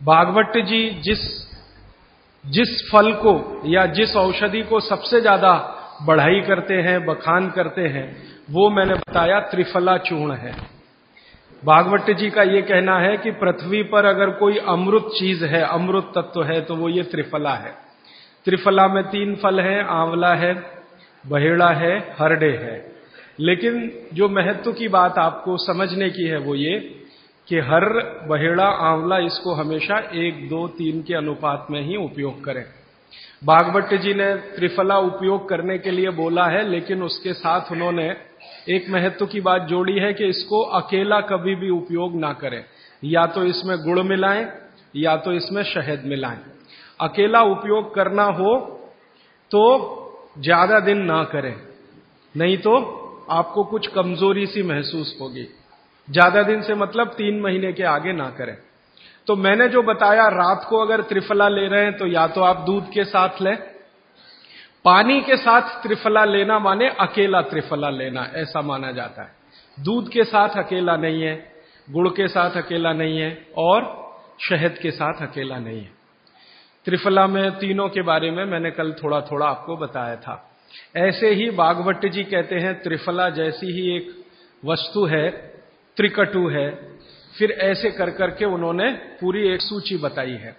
भागवत जी जिस जिस फल को या जिस औषधि को सबसे ज़्यादा बढ़ाई करते हैं, बखान करते हैं, वो मैंने बताया त्रिफला चूर्ण है। भागवत जी का ये कहना है कि पृथ्वी पर अगर कोई अमृत चीज़ है, अमृत तत्व है तो वो ये त्रिफला है। त्रिफला में तीन फल है, आंवला है, बहेड़ा है, हरडे है। लेकिन जो महत्व की बात आपको समझने की है वो ये कि हर बहेड़ा, आंवला इसको हमेशा एक, दो, तीन के अनुपात में ही उपयोग करें। बागवट जी ने त्रिफला उपयोग करने के लिए बोला है, लेकिन उसके साथ उन्होंने एक महत्व की बात जोड़ी है कि इसको अकेला कभी भी उपयोग ना करें। या तो इसमें गुड़ मिलाएँ, या तो इसमें शहद मिलाएँ। अकेला उपयोग करना हो तो ज़्यादा दिन ना करें, नहीं तो आपको कुछ कमज़ोरी सी महसूस होगी। ज़्यादा दिन से मतलब तीन महीने के आगे ना करें। तो मैंने जो बताया, रात को अगर त्रिफला ले रहे हैं तो या तो आप दूध के साथ लें, पानी के साथ त्रिफला लेना माने अकेला त्रिफला लेना, ऐसा माना जाता है। दूध के साथ अकेला नहीं है, गुड़ के साथ अकेला नहीं है और शहद के साथ अकेला नहीं है। त्रिफला में तीनों के बारे में मैंने कल थोड़ा थोड़ा आपको बताया था। ऐसे ही बागवट जी कहते हैं, त्रिफला जैसी ही एक वस्तु है त्रिकटु है। फिर ऐसे कर करके उन्होंने पूरी एक सूची बताई है।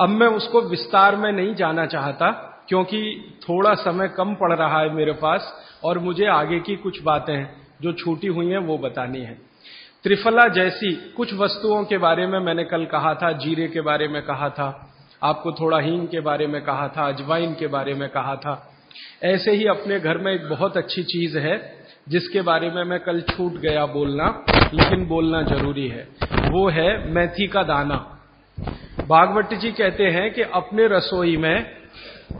अब मैं उसको विस्तार में नहीं जाना चाहता, क्योंकि थोड़ा समय कम पड़ रहा है मेरे पास, और मुझे आगे की कुछ बातें जो छूटी हुई हैं वो बतानी है। त्रिफला जैसी कुछ वस्तुओं के बारे में मैंने कल कहा था, जीरे के बारे में कहा था, आपको थोड़ा हींग के बारे में कहा था, अजवाइन के बारे में कहा था। ऐसे ही अपने घर में एक बहुत अच्छी चीज़ है जिसके बारे में मैं कल छूट गया बोलना, लेकिन बोलना ज़रूरी है। वो है मेथी का दाना। भागवत जी कहते हैं कि अपने रसोई में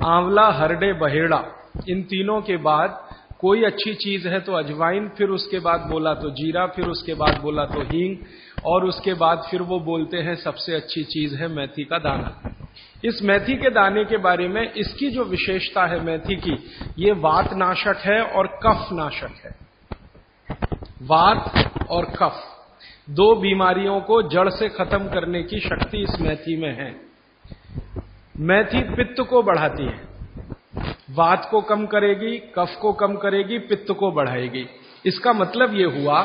आंवला, हरडे, बहेड़ा, इन तीनों के बाद कोई अच्छी चीज़ है तो अजवाइन, फिर उसके बाद बोला तो जीरा, फिर उसके बाद बोला तो हींग, और उसके बाद फिर वो बोलते हैं सबसे अच्छी चीज़ है मेथी का दाना। इस मेथी के दाने के बारे में इसकी जो विशेषता है मेथी की, ये वात नाशक है और कफ नाशक है। वात और कफ, दो बीमारियों को जड़ से खत्म करने की शक्ति इस मेथी में है। मेथी पित्त को बढ़ाती है। वात को कम करेगी, कफ को कम करेगी, पित्त को बढ़ाएगी। इसका मतलब यह हुआ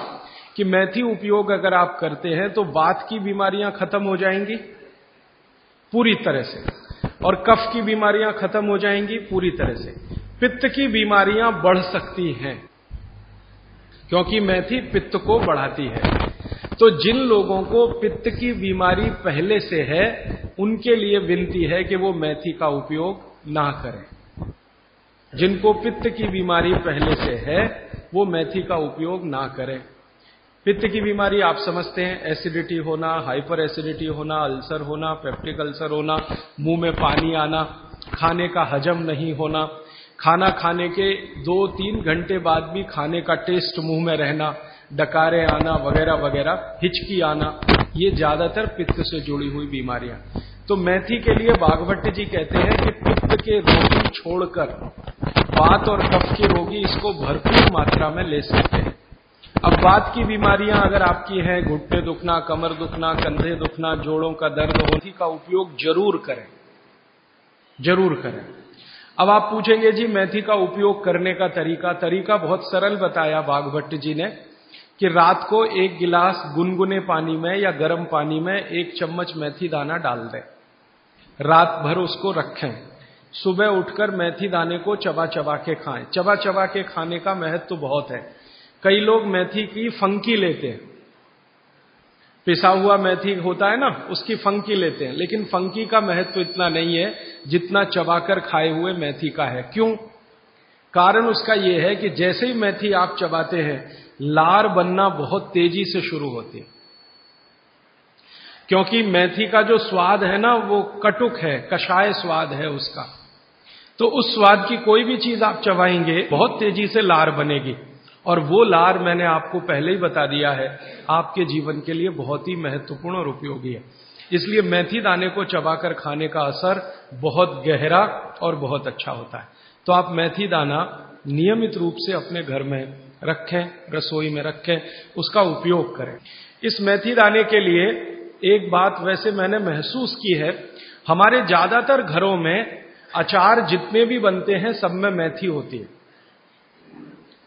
कि मेथी उपयोग अगर आप करते हैं तो वात की बीमारियाँ खत्म हो जाएँगी पूरी तरह से, और कफ की बीमारियाँ खत्म हो जाएँगी पूरी तरह से। पित्त की बीमारियाँ बढ़ सकती हैं। क्योंकि मेथी पित्त को बढ़ाती है। तो जिन लोगों को पित्त की बीमारी पहले से है, उनके लिए विनती है कि वो मेथी का उपयोग ना करें। जिनको पित्त की बीमारी पहले से है, वो मेथी का उपयोग ना करें। पित्त की बीमारी आप समझते हैं, एसिडिटी होना, हाइपर एसिडिटी होना, अल्सर होना, पेप्टिक अल्सर होना, मुँह में पानी आना, खाने का हजम नहीं होना खाना खाने के दो तीन घंटे बाद भी खाने का टेस्ट मुँह में रहना, डकारे आना, वगैरह वगैरह, हिचकी आना, ये ज़्यादातर पित्त से जुड़ी हुई बीमारियाँ। तो मैथी के लिए बागभट्ट जी कहते हैं कि पित्त के रोगी छोड़कर, बात और कफ के रोगी इसको भरपूर मात्रा में ले सकते हैं। अब बात की बीमारियाँ अगर आपकी हैं, घुटने दुखना, कमर दुखना, कंधे दुखना, जोड़ों का दर्द होने का उपयोग ज़रूर करें। ज़रूर करें। अब आप पूछेंगे, जी, मेथी का उपयोग करने का तरीका तरीका बहुत सरल बताया बाघभट्ट जी ने कि रात को एक गिलास गुनगुने पानी में या गर्म पानी में एक चम्मच मेथी दाना डाल दें। रात भर उसको रखें। सुबह उठकर मेथी दाने को चबा चबा के खाएँ। चबा चबा के खाने का महत्व तो बहुत है। कई लोग मेथी की फंकी लेते हैं। पिसा हुआ मेथी होता है ना, उसकी फंकी लेते हैं। लेकिन फंकी का महत्व तो इतना नहीं है जितना चबाकर खाए हुए मेथी का है। क्यों? कारण उसका यह है कि जैसे ही मेथी आप चबाते हैं, लार बनना बहुत तेज़ी से शुरू होती है। क्योंकि मेथी का जो स्वाद है ना, वो कटुक है, कषाय स्वाद है उसका। तो उस स्वाद की कोई भी चीज़ आप चबाएँगे, बहुत तेज़ी से लार बनेगी। और वो लार मैंने आपको पहले ही बता दिया है, आपके जीवन के लिए बहुत ही महत्वपूर्ण और उपयोगी है। इसलिए मेथी दाने को चबाकर खाने का असर बहुत गहरा और बहुत अच्छा होता है। तो आप मेथी दाना नियमित रूप से अपने घर में रखें, रसोई में रखें, उसका उपयोग करें। इस मेथी दाने के लिए एक बात वैसे मैंने महसूस की है, हमारे ज़्यादातर घरों में अचार जितने भी बनते हैं, सब में मैथी होती है।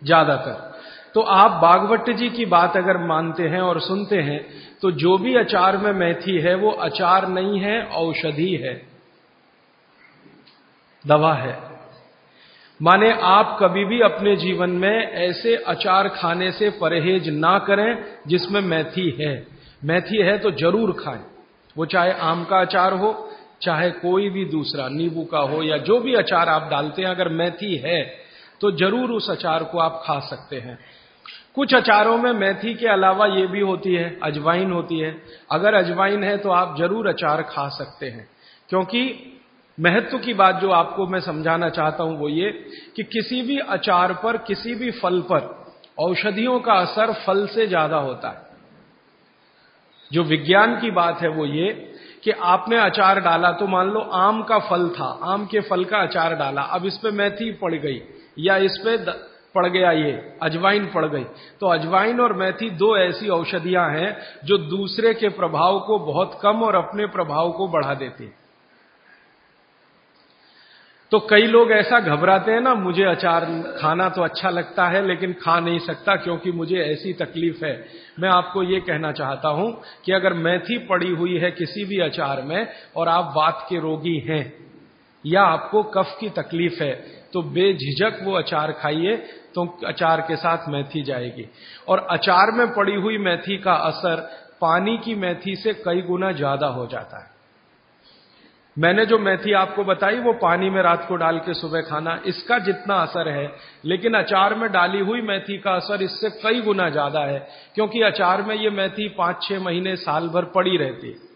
ज़्यादातर। तो आप बागवट जी की बात अगर मानते हैं और सुनते हैं तो जो भी अचार में मैथी है, वो अचार नहीं है, औषधि है। दवा है। माने आप कभी भी अपने जीवन में ऐसे अचार खाने से परहेज ना करें जिसमें मैथी है। मैथी है तो ज़रूर खाएँ। वो चाहे आम का अचार हो, चाहे कोई भी दूसरा, नींबू का हो, या जो भी अचार आप डालते हैं, अगर मेथी है तो ज़रूर उस अचार को आप खा सकते हैं। कुछ अचारों में मेथी के अलावा ये भी होती है, अजवाइन होती है। अगर अजवाइन है तो आप ज़रूर अचार खा सकते हैं। क्योंकि महत्व की बात जो आपको मैं समझाना चाहता हूँ वो ये कि किसी भी अचार पर, किसी भी फल पर औषधियों का असर फल से ज़्यादा होता है। जो विज्ञान की बात है वो ये कि आपने अचार डाला तो मान लो आम का फल था, आम के फल का अचार डाला, अब इस पे मेथी पड़ गई। या इस पे पड़ गया ये, अजवाइन पड़ गई। तो अजवाइन और मेथी दो ऐसी औषधियाँ हैं जो दूसरे के प्रभाव को बहुत कम और अपने प्रभाव को बढ़ा देती हैं। तो कई लोग ऐसा घबराते हैं ना, मुझे अचार, खाना तो अच्छा लगता है, लेकिन खा नहीं सकता क्योंकि मुझे ऐसी तकलीफ़ है। मैं आपको ये कहना चाहता हूँ कि अगर मेथी पड़ी हुई है किसी भी अचार में और आप वात के रोगी हैं, या आपको कफ की तकलीफ़ है तो बेझिझक वो अचार खाइए तो अचार के साथ मेथी जाएगी। और अचार में पड़ी हुई मेथी का असर पानी की मेथी से कई गुना ज़्यादा हो जाता है। मैंने जो मेथी आपको बताई, वो पानी में रात को डाल के सुबह खाना, इसका जितना असर है, लेकिन अचार में डाली हुई मेथी का असर इससे कई गुना ज़्यादा है, क्योंकि अचार में ये मेथी पाँच छह महीने साल भर पड़ी रहती है।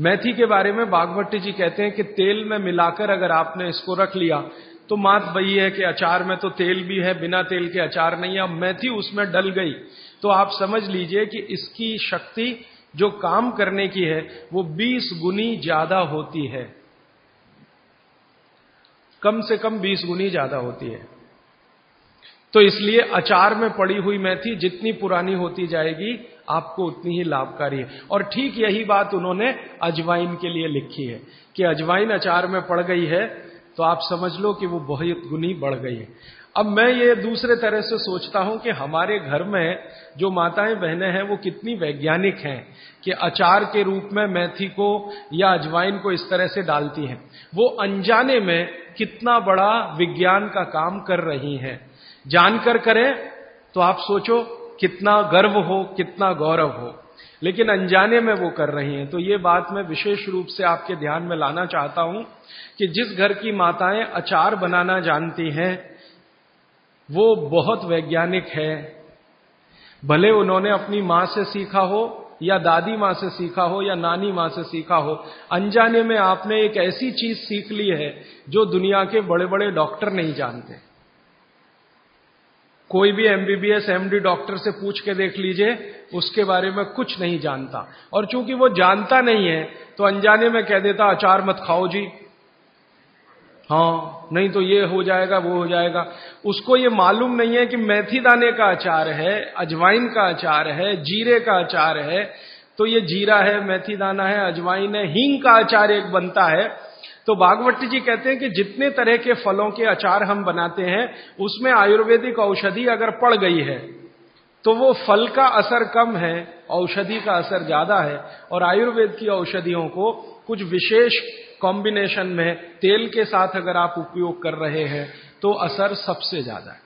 मेथी के बारे में बागभट्टी जी कहते हैं कि तेल में मिलाकर अगर आपने इसको रख लिया तो मात वही है कि अचार में तो तेल भी है, बिना तेल के अचार नहीं है। अब मेथी उसमें डल गई। तो आप समझ लीजिए कि इसकी शक्ति जो काम करने की है, वो 20 गुनी ज़्यादा होती है। कम से कम 20 गुनी ज़्यादा होती है। तो इसलिए अचार में पड़ी हुई मेथी जितनी पुरानी होती जाएगी, आपको उतनी ही लाभकारी है। और ठीक यही बात उन्होंने अजवाइन के लिए लिखी है, कि अजवाइन अचार में पड़ गई है तो आप समझ लो कि वो बहुत गुनी बढ़ गई है। अब मैं ये दूसरे तरह से सोचता हूँ कि हमारे घर में जो माताएँ बहनें हैं, वो कितनी वैज्ञानिक हैं कि अचार के रूप में मेथी को या अजवाइन को इस तरह से डालती हैं। वो अनजाने में कितना बड़ा विज्ञान का काम कर रही हैं। जानकर करें तो आप सोचो कितना गर्व हो, कितना गौरव हो। लेकिन अनजाने में वो कर रही हैं। तो ये बात मैं विशेष रूप से आपके ध्यान में लाना चाहता हूँ कि जिस घर की माताएँ अचार बनाना जानती हैं, वो बहुत वैज्ञानिक है। भले उन्होंने अपनी माँ से सीखा हो, या दादी माँ से सीखा हो, या नानी माँ से सीखा हो, अनजाने में आपने एक ऐसी चीज़ सीख ली है जो दुनिया के बड़े बड़े डॉक्टर नहीं जानते। कोई भी एमबीबीएस एमडी डॉक्टर से पूछ के देख लीजिए, उसके बारे में कुछ नहीं जानता। और चूँकि वो जानता नहीं है तो अनजाने में कह देता, अचार मत खाओ जी। हाँ नहीं तो ये हो जाएगा, वो हो जाएगा। उसको ये मालूम नहीं है कि मेथी दाने का अचार है, अजवाइन का अचार है, जीरे का अचार है। तो ये जीरा है, मेथी दाना है, अजवाइन है, हींग का अचार एक बनता है। तो बागवती जी कहते हैं कि जितने तरह के फलों के अचार हम बनाते हैं, उसमें आयुर्वेदिक औषधि अगर पड़ गई है तो वो फल का असर कम है, औषधि का असर ज़्यादा है, और आयुर्वेद की औषधियों को कुछ विशेष कॉम्बिनेशन में तेल के साथ अगर आप उपयोग कर रहे हैं तो असर सबसे ज़्यादा है।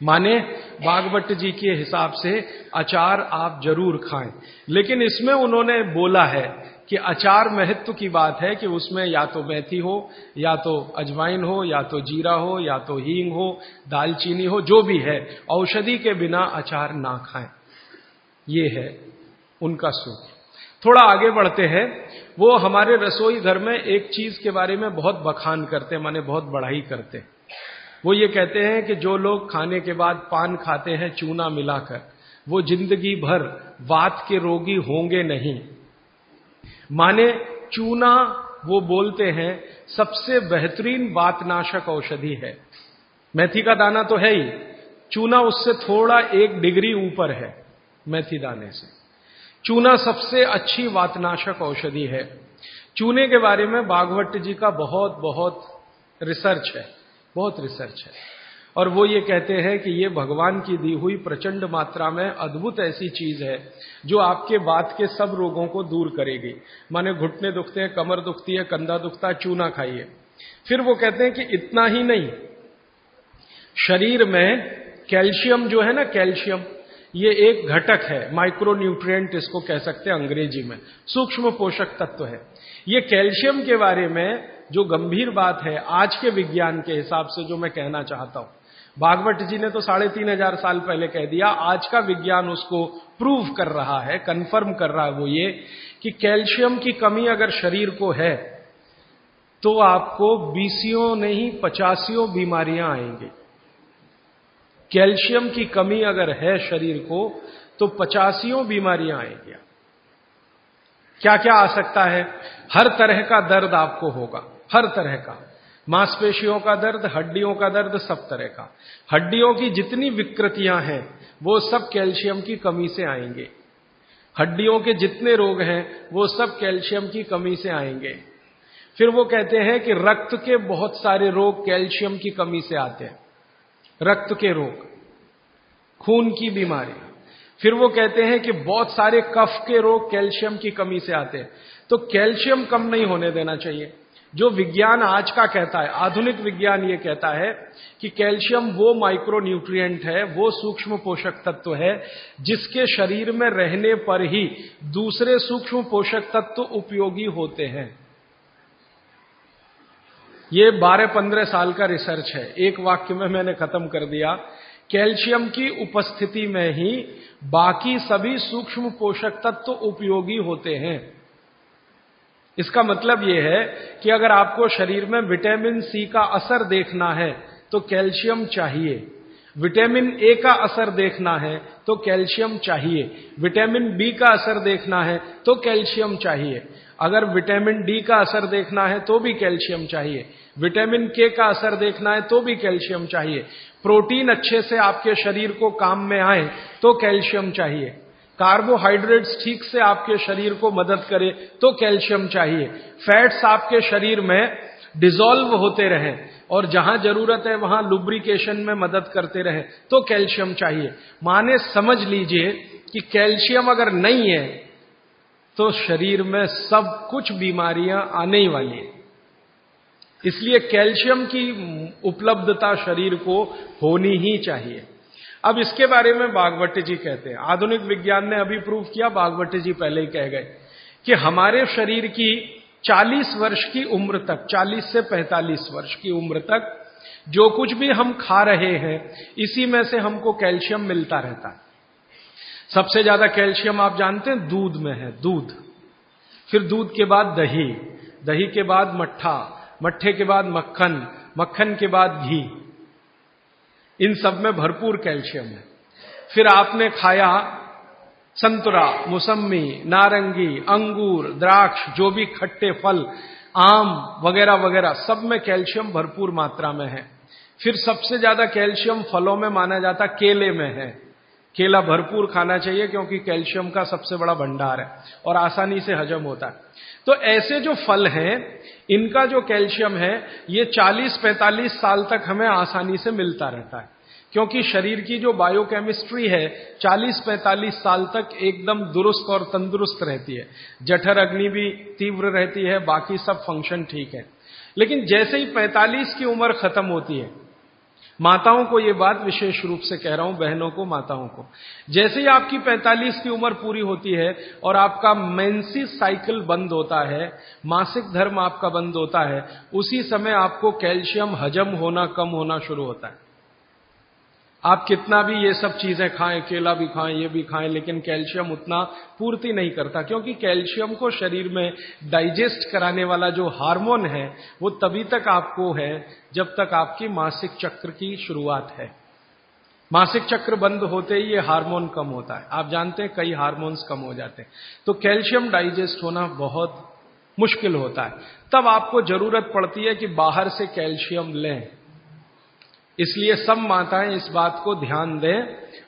माने बागवट जी के हिसाब से अचार आप ज़रूर खाएँ, लेकिन इसमें उन्होंने बोला है कि अचार महत्व की बात है कि उसमें या तो मेथी हो, या तो अजवाइन हो, या तो जीरा हो, या तो हींग हो, दालचीनी हो, जो भी है, औषधि के बिना अचार ना खाएँ। ये है उनका सूत्र। थोड़ा आगे बढ़ते हैं। वो हमारे रसोई घर में एक चीज़ के बारे में बहुत बखान करते हैं, माने बहुत बढ़ाई करते हैं। वो ये कहते हैं कि जो लोग खाने के बाद पान खाते हैं चूना मिलाकर, वो ज़िंदगी भर वात के रोगी होंगे नहीं। माने चूना, वो बोलते हैं, सबसे बेहतरीन बातनाशक औषधि है। मेथी का दाना तो है ही, चूना उससे थोड़ा एक डिग्री ऊपर है, मेथी दाने से। चूना सबसे अच्छी वातनाशक औषधि है। चूने के बारे में बागवट जी का बहुत बहुत रिसर्च है, बहुत रिसर्च है। और वो ये कहते हैं कि ये भगवान की दी हुई प्रचंड मात्रा में अद्भुत ऐसी चीज़ है, जो आपके बात के सब रोगों को दूर करेगी। माने घुटने दुखते हैं, कमर दुखती है, कंधा दुखता है, चूना खाइए। फिर वो कहते हैं कि इतना ही नहीं, शरीर में कैल्शियम जो है ना, कैल्शियम, ये एक घटक है माइक्रो न्यूट्रिएंट इसको कह सकते हैं अंग्रेज़ी में, सूक्ष्म पोषक तत्व है। ये कैल्शियम के बारे में जो गंभीर बात है, आज के विज्ञान के हिसाब से जो मैं कहना चाहता हूँ भागवत जी ने तो साढ़े तीन हज़ार साल पहले कह दिया, आज का विज्ञान उसको प्रूव कर रहा है कंफर्म कर रहा है वो ये, कि कैल्शियम की कमी अगर शरीर को है तो आपको बीसियों नहीं, पचासियों बीमारियाँ आएँगी। कैल्शियम की कमी अगर है शरीर को तो पचासियों बीमारियाँ आएँगी। क्या क्या आ सकता है? हर तरह का दर्द आपको होगा, हर तरह का। मांसपेशियों का दर्द, हड्डियों का दर्द, सब तरह का। हड्डियों की जितनी विकृतियाँ हैं, वो सब कैल्शियम की कमी से आएँगे। हड्डियों के जितने रोग हैं, वो सब कैल्शियम की कमी से आएँगे। फिर वो कहते हैं कि रक्त के बहुत सारे रोग कैल्शियम की कमी से आते हैं। रक्त के रोग, खून की बीमारी। फिर वो कहते हैं कि बहुत सारे कफ के रोग कैल्शियम की कमी से आते हैं। तो कैल्शियम कम नहीं होने देना चाहिए। जो विज्ञान आज का कहता है, आधुनिक विज्ञान ये कहता है कि कैल्शियम वो माइक्रो न्यूट्रिएंट है, वो सूक्ष्म पोषक तत्व है, जिसके शरीर में रहने पर ही दूसरे सूक्ष्म पोषक तत्व उपयोगी होते हैं। ये 12-15 साल का रिसर्च है। एक वाक्य में मैंने खत्म कर दिया। कैल्शियम की उपस्थिति में ही बाकी सभी सूक्ष्म पोषक तत्व उपयोगी होते हैं। इसका मतलब यह है कि अगर आपको शरीर में विटामिन सी का असर देखना है तो कैल्शियम चाहिए। विटामिन ए का असर देखना है तो कैल्शियम चाहिए। विटामिन बी का असर देखना है तो कैल्शियम चाहिए। अगर विटामिन डी का असर देखना है तो भी कैल्शियम चाहिए। विटामिन के का असर देखना है तो भी कैल्शियम चाहिए। प्रोटीन अच्छे से आपके शरीर को काम में आए तो कैल्शियम चाहिए। कार्बोहाइड्रेट्स ठीक से आपके शरीर को मदद करे तो कैल्शियम चाहिए। फैट्स आपके शरीर में डिजोल्व होते रहें और जहाँ ज़रूरत है वहाँ लुब्रिकेशन में मदद करते रहे तो कैल्शियम चाहिए। माने समझ लीजिए कि कैल्शियम अगर नहीं है तो शरीर में सब कुछ बीमारियाँ आने ही वाली है। इसलिए कैल्शियम की उपलब्धता शरीर को होनी ही चाहिए। अब इसके बारे में बागवती जी कहते हैं। आधुनिक विज्ञान ने अभी प्रूव किया बागवती जी पहले ही कह गए कि हमारे शरीर की 40 वर्ष की उम्र तक 40 से 45 वर्ष की उम्र तक जो कुछ भी हम खा रहे हैं, इसी में से हमको कैल्शियम मिलता रहता है। सबसे ज़्यादा कैल्शियम आप जानते हैं, दूध में है, दूध। फिर दूध के बाद दही। दही के बाद मट्ठा, मट्ठे के बाद मक्खन मक्खन के बाद घी। इन सब में भरपूर कैल्शियम है। फिर आपने खाया संतरा मुसम्मी नारंगी, अंगूर, द्राक्ष, जो भी खट्टे फल, आम वगैरह वगैरह, सब में कैल्शियम भरपूर मात्रा में है। फिर सबसे ज़्यादा कैल्शियम फलों में माना जाता केले में है। केला भरपूर खाना चाहिए क्योंकि कैल्शियम का सबसे बड़ा भंडार है और आसानी से हजम होता है। तो ऐसे जो फल हैं इनका जो कैल्शियम है, ये 40-45 साल तक हमें आसानी से मिलता रहता है। क्योंकि शरीर की जो बायोकेमिस्ट्री है 40-45 साल तक एकदम दुरुस्त और तंदुरुस्त रहती है। जठर अग्नि भी तीव्र रहती है, बाकी सब फ़ंक्शन ठीक है। लेकिन जैसे ही 45 की उम्र खत्म होती है माताओं को यह बात विशेष रूप से कह रहा हूँ, बहनों को, माताओं को। जैसे ही आपकी 45 की उम्र पूरी होती है और आपका मेंसी साइकिल बंद होता है, मासिक धर्म आपका बंद होता है, उसी समय आपको कैल्शियम हजम होना कम होना शुरू होता है। आप कितना भी ये सब चीज़ें खाएँ, केला भी खाएँ, ये भी खाएँ, लेकिन कैल्शियम उतना पूर्ति नहीं करता, क्योंकि कैल्शियम को शरीर में डाइजेस्ट कराने वाला जो हार्मोन है, वो तभी तक आपको है जब तक आपकी मासिक चक्र की शुरुआत है। मासिक चक्र बंद होते ही ये हार्मोन कम होता है। आप जानते हैं कई हार्मोन्स कम हो जाते हैं। तो कैल्शियम डाइजेस्ट होना बहुत मुश्किल होता है। तब आपको ज़रूरत पड़ती है कि बाहर से कैल्शियम लें। इसलिए सब माताएँ इस बात को ध्यान दें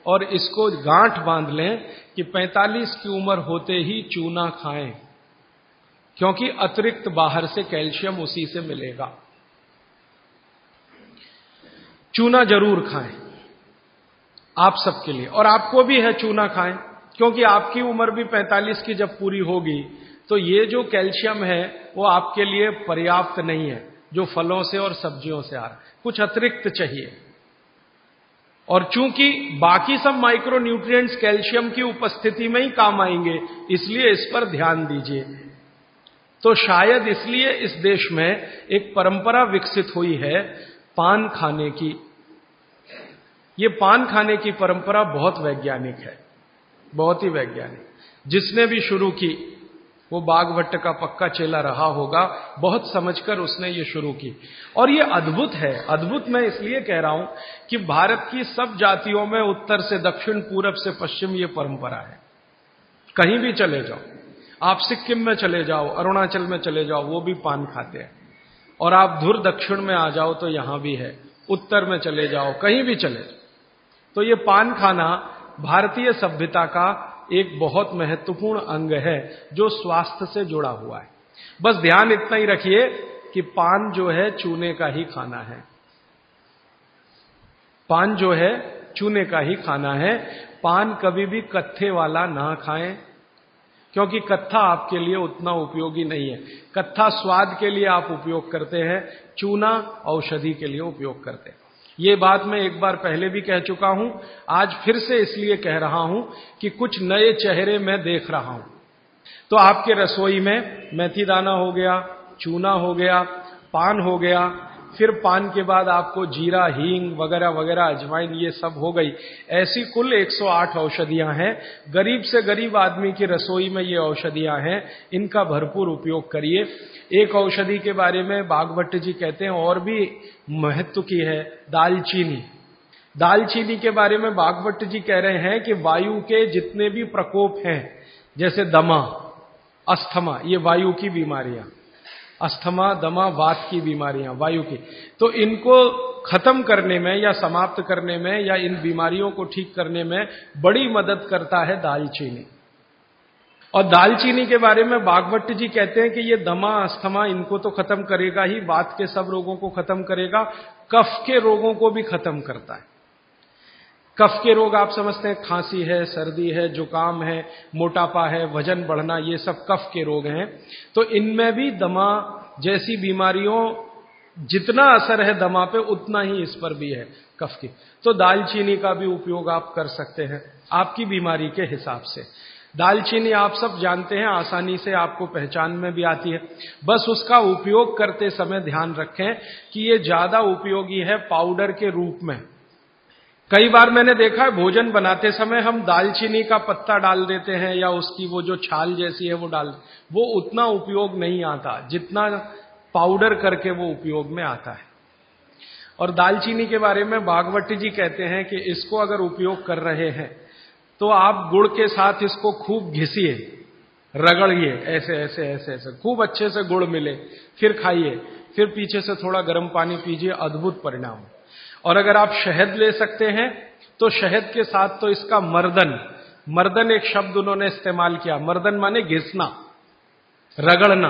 और इसको गांठ बाँध लें कि 45 की उम्र होते ही चूना खाएँ, क्योंकि अतिरिक्त बाहर से कैल्शियम उसी से मिलेगा। चूना ज़रूर खाएँ, आप सबके लिए। और आपको भी है चूना खाएँ, क्योंकि आपकी उम्र भी 45 की जब पूरी होगी तो ये जो कैल्शियम है, वो आपके लिए पर्याप्त नहीं है। जो फलों से और सब्जियों से आ रहा है। कुछ अतिरिक्त चाहिए। और चूँकि बाकी सब माइक्रो न्यूट्रिएंट्स कैल्शियम की उपस्थिति में ही काम आएँगे, इसलिए इस पर ध्यान दीजिए। तो शायद इसलिए इस देश में एक परंपरा विकसित हुई है पान खाने की। ये पान खाने की परंपरा बहुत वैज्ञानिक है, बहुत ही वैज्ञानिक। जिसने भी शुरू की वो बागभट्ट का पक्का चेला रहा होगा। बहुत समझकर उसने ये शुरू की। और ये अद्भुत है। अद्भुत मैं इसलिए कह रहा हूँ कि भारत की सब जातियों में उत्तर से दक्षिण, पूरब से पश्चिम ये परंपरा है। कहीं भी चले जाओ। आप सिक्किम में चले जाओ, अरुणाचल में चले जाओ, वो भी पान खाते हैं। और आप धुर दक्षिण में आ जाओ तो यहाँ भी है। उत्तर में चले जाओ, कहीं भी चले जाओ। तो ये पान खाना भारतीय सभ्यता का एक बहुत महत्वपूर्ण अंग है, जो स्वास्थ्य से जुड़ा हुआ है। बस ध्यान इतना ही रखिए कि पान जो है, चूने का ही खाना है। पान जो है, चूने का ही खाना है। पान कभी भी कत्थे वाला ना खाएँ, क्योंकि कत्था आपके लिए उतना उपयोगी नहीं है। कत्था स्वाद के लिए आप उपयोग करते हैं, चूना औषधि के लिए उपयोग करते हैं। ये बात मैं एक बार पहले भी कह चुका हूँ। आज फिर से इसलिए कह रहा हूँ कि कुछ नए चेहरे मैं देख रहा हूँ। तो आपके रसोई में मेथी दाना हो गया, चूना हो गया, पान हो गया फिर पान के बाद आपको जीरा, हींग वगैरह वगैरह, अजवाइन, ये सब हो गई। ऐसी कुल 108 औषधियाँ हैं। गरीब से गरीब आदमी की रसोई में ये औषधियाँ हैं। इनका भरपूर उपयोग करिए। एक औषधि के बारे में बागभट्ट जी कहते हैं, और भी महत्व की है, दालचीनी। दालचीनी के बारे में बागभट्ट जी कह रहे हैं कि वायु के जितने भी प्रकोप हैं, जैसे दमा, अस्थमा, ये वायु की बीमारियाँ। अस्थमा, दमा, वात की बीमारियाँ, वायु की। तो इनको खत्म करने में या समाप्त करने में या इन बीमारियों को ठीक करने में बड़ी मदद करता है दालचीनी। और दालचीनी के बारे में बागवट जी कहते हैं कि ये दमा, अस्थमा इनको तो खत्म करेगा ही, वात के सब रोगों को खत्म करेगा, कफ के रोगों को भी खत्म करता है। कफ के रोग आप समझते हैं, खांसी है, सर्दी है, जुकाम है, मोटापा है, वज़न बढ़ना, ये सब कफ के रोग हैं। तो इनमें भी दमा जैसी बीमारियों, जितना असर है दमा पे, उतना ही इस पर भी है कफ की। तो दालचीनी का भी उपयोग आप कर सकते हैं, आपकी बीमारी के हिसाब से। दालचीनी आप सब जानते हैं, आसानी से आपको पहचान में भी आती है। बस उसका उपयोग करते समय ध्यान रखें कि ये ज़्यादा उपयोगी है पाउडर के रूप में। कई बार मैंने देखा है, भोजन बनाते समय हम दालचीनी का पत्ता डाल देते हैं या उसकी वो जो छाल जैसी है वो डाल, वो उतना उपयोग नहीं आता, जितना पाउडर करके वो उपयोग में आता है। और दालचीनी के बारे में बागवती जी कहते हैं कि इसको अगर उपयोग कर रहे हैं तो आप गुड़ के साथ इसको खूब घिसिए, रगड़िए, ऐसे ऐसे ऐसे ऐसे, खूब अच्छे से गुड़ मिले, फिर खाइए, फिर पीछे से थोड़ा गर्म पानी पीजिए, अद्भुत परिणाम। और अगर आप शहद ले सकते हैं तो शहद के साथ तो इसका मर्दन मर्दन एक शब्द उन्होंने इस्तेमाल किया। मर्दन माने घिसना, रगड़ना।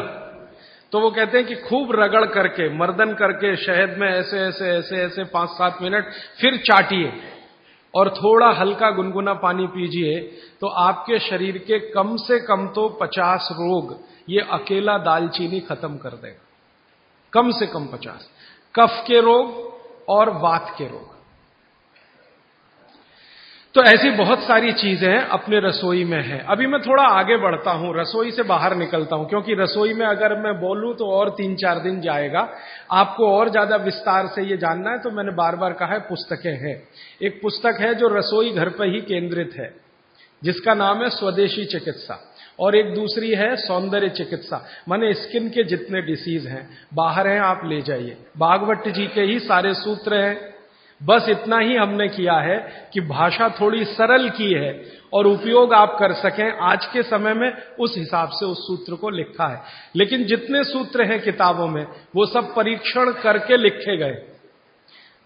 तो वो कहते हैं कि खूब रगड़ करके, मर्दन करके शहद में ऐसे ऐसे ऐसे ऐसे पाँच सात मिनट फिर चाटिए और थोड़ा हल्का गुनगुना पानी पीजिए तो आपके शरीर के कम से कम तो पचास रोग, ये अकेला दालचीनी खत्म कर देगा। कम से कम पचास। कफ के रोग और वात के रोग। तो ऐसी बहुत सारी चीज़ें अपने रसोई में हैं। अभी मैं थोड़ा आगे बढ़ता हूँ, रसोई से बाहर निकलता हूँ, क्योंकि रसोई में अगर मैं बोलूँ तो और तीन चार दिन जाएगा। आपको और ज़्यादा विस्तार से ये जानना है तो मैंने बार बार कहा है पुस्तकें हैं। एक पुस्तक है जो रसोई घर पर ही केंद्रित है, जिसका नाम है स्वदेशी चिकित्सा। और एक दूसरी है सौंदर्य चिकित्सा। माने स्किन के जितने डिसीज हैं, बाहर हैं, आप ले जाइए। बागवट जी के ही सारे सूत्र हैं। बस इतना ही हमने किया है कि भाषा थोड़ी सरल की है और उपयोग आप कर सकें। आज के समय में उस हिसाब से उस सूत्र को लिखा है। लेकिन जितने सूत्र हैं किताबों में, वो सब परीक्षण करके लिखे गए।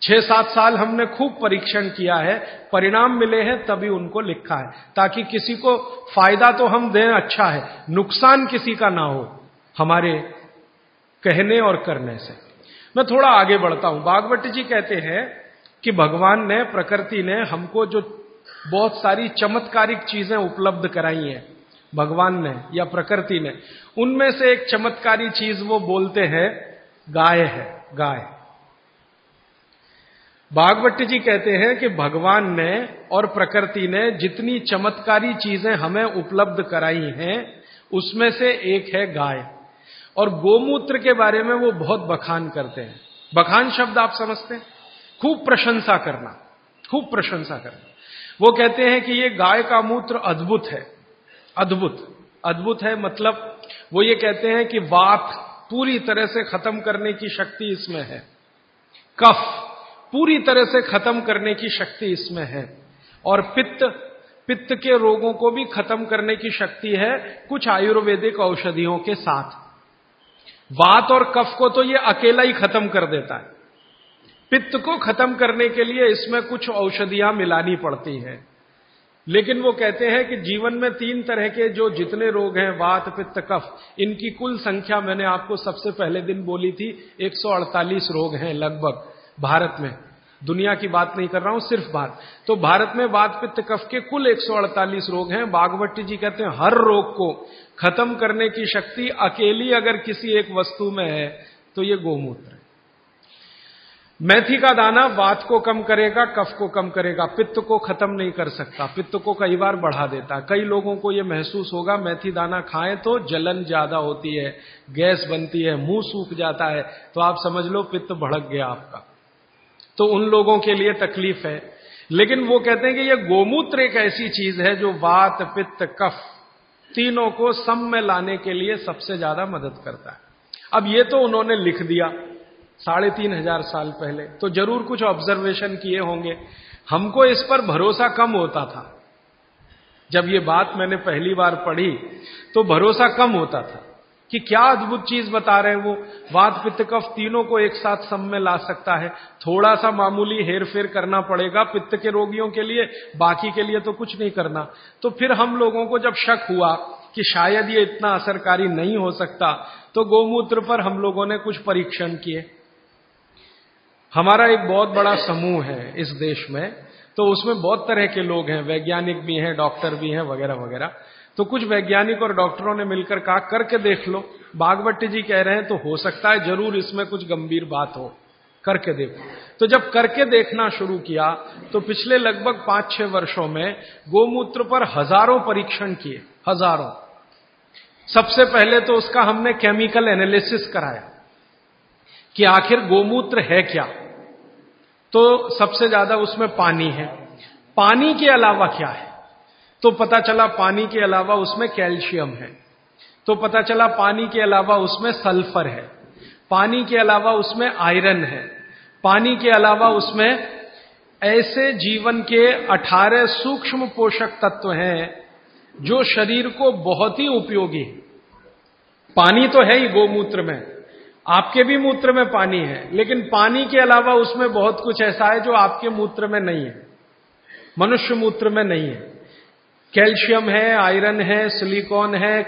छह सात साल हमने खूब परीक्षण किया है, परिणाम मिले हैं तभी उनको लिखा है। ताकि किसी को फ़ायदा तो हम दें अच्छा है, नुकसान किसी का ना हो, हमारे कहने और करने से। मैं थोड़ा आगे बढ़ता हूँ। बागवट जी कहते हैं कि भगवान ने, प्रकृति ने हमको जो बहुत सारी चमत्कारिक चीज़ें उपलब्ध कराई हैं, भगवान ने या प्रकृति ने, उनमें से एक चमत्कारी चीज़ वो बोलते हैं, गाय है, गाय। बागवट जी कहते हैं कि भगवान ने और प्रकृति ने जितनी चमत्कारी चीज़ें हमें उपलब्ध कराई हैं, उसमें से एक है गाय। और गोमूत्र के बारे में वो बहुत बखान करते हैं। बखान शब्द आप समझते हैं? खूब प्रशंसा करना, खूब प्रशंसा करना। वो कहते हैं कि ये गाय का मूत्र अद्भुत है, अद्भुत अद्भुत है मतलब वो ये कहते हैं कि वात पूरी तरह से खत्म करने की शक्ति इसमें है। कफ पूरी तरह से खत्म करने की शक्ति इसमें है। और पित्त पित्त के रोगों को भी खत्म करने की शक्ति है कुछ आयुर्वेदिक औषधियों के साथ। वात और कफ को तो ये अकेला ही खत्म कर देता है। पित्त को खत्म करने के लिए इसमें कुछ औषधियाँ मिलानी पड़ती हैं। लेकिन वो कहते हैं कि जीवन में तीन तरह के जो जितने रोग हैं, वात, पित्त, कफ, इनकी कुल संख्या मैंने आपको सबसे पहले दिन बोली थी 148 रोग हैं लगभग। भारत में। दुनिया की बात नहीं कर रहा हूँ, सिर्फ़ भारत तो भारत में वात पित्त कफ के कुल 148 रोग हैं। बागवती जी कहते हैं, हर रोग को खत्म करने की शक्ति अकेली अगर किसी एक वस्तु में है तो ये गोमूत्र मेथी का दाना वात को कम करेगा, कफ को कम करेगा। पित्त को खत्म नहीं कर सकता। पित्त को कई बार बढ़ा देता कई लोगों को यह महसूस होगा, मेथी दाना खाएँ तो जलन ज़्यादा होती है, गैस बनती है, मुँह सूख जाता है। तो आप समझ लो, पित्त भड़क गया आपका। तो उन लोगों के लिए तकलीफ़ है। लेकिन वो कहते हैं कि यह गोमूत्र एक ऐसी चीज़ है जो वात, पित्त, कफ तीनों को सम में लाने के लिए सबसे ज़्यादा मदद करता है। अब ये तो उन्होंने लिख दिया साढ़े तीन हज़ार साल पहले। तो ज़रूर कुछ ऑब्जर्वेशन किए होंगे। हमको इस पर भरोसा कम होता था। जब ये बात मैंने पहली बार पढ़ी तो भरोसा कम होता था। कि क्या अद्भुत चीज़ बता रहे हैं वो। वात पित्त कफ तीनों को एक साथ सम में ला सकता है। थोड़ा सा मामूली हेर फेर करना पड़ेगा पित्त के रोगियों के लिए, बाकी के लिए तो कुछ नहीं करना। तो फिर हम लोगों को जब शक हुआ कि शायद ये इतना असरकारी नहीं हो सकता तो गोमूत्र पर हम लोगों ने कुछ परीक्षण किए। हमारा एक बहुत बड़ा समूह है इस देश में तो उसमें बहुत तरह के लोग हैं, वैज्ञानिक भी हैं, डॉक्टर भी हैं, वगैरह वगैरह। तो कुछ वैज्ञानिक और डॉक्टरों ने मिलकर कहा, करके देख लो। बागवती जी कह रहे हैं तो हो सकता है ज़रूर इसमें कुछ गंभीर बात हो। करके देखो। तो जब करके देखना शुरू किया तो पिछले लगभग पाँच छह वर्षों में गोमूत्र पर हज़ारों परीक्षण किए, हज़ारों। सबसे पहले तो उसका हमने केमिकल एनालिसिस कराया कि आखिर गोमूत्र है क्या। तो सबसे ज़्यादा उसमें पानी है। पानी के अलावा क्या है? तो पता चला पानी के अलावा उसमें कैल्शियम है। तो पता चला पानी के अलावा उसमें सल्फ़र है। पानी के अलावा उसमें आयरन है। पानी के अलावा उसमें ऐसे जीवन के 18 सूक्ष्म पोषक तत्व हैं जो शरीर को बहुत ही उपयोगी है। पानी तो है ही गोमूत्र में। आपके भी मूत्र में पानी है, लेकिन पानी के अलावा उसमें बहुत कुछ ऐसा है जो आपके मूत्र में नहीं है। मनुष्य मूत्र में नहीं है। कैल्शियम है, आयरन है, सिलिकॉन है,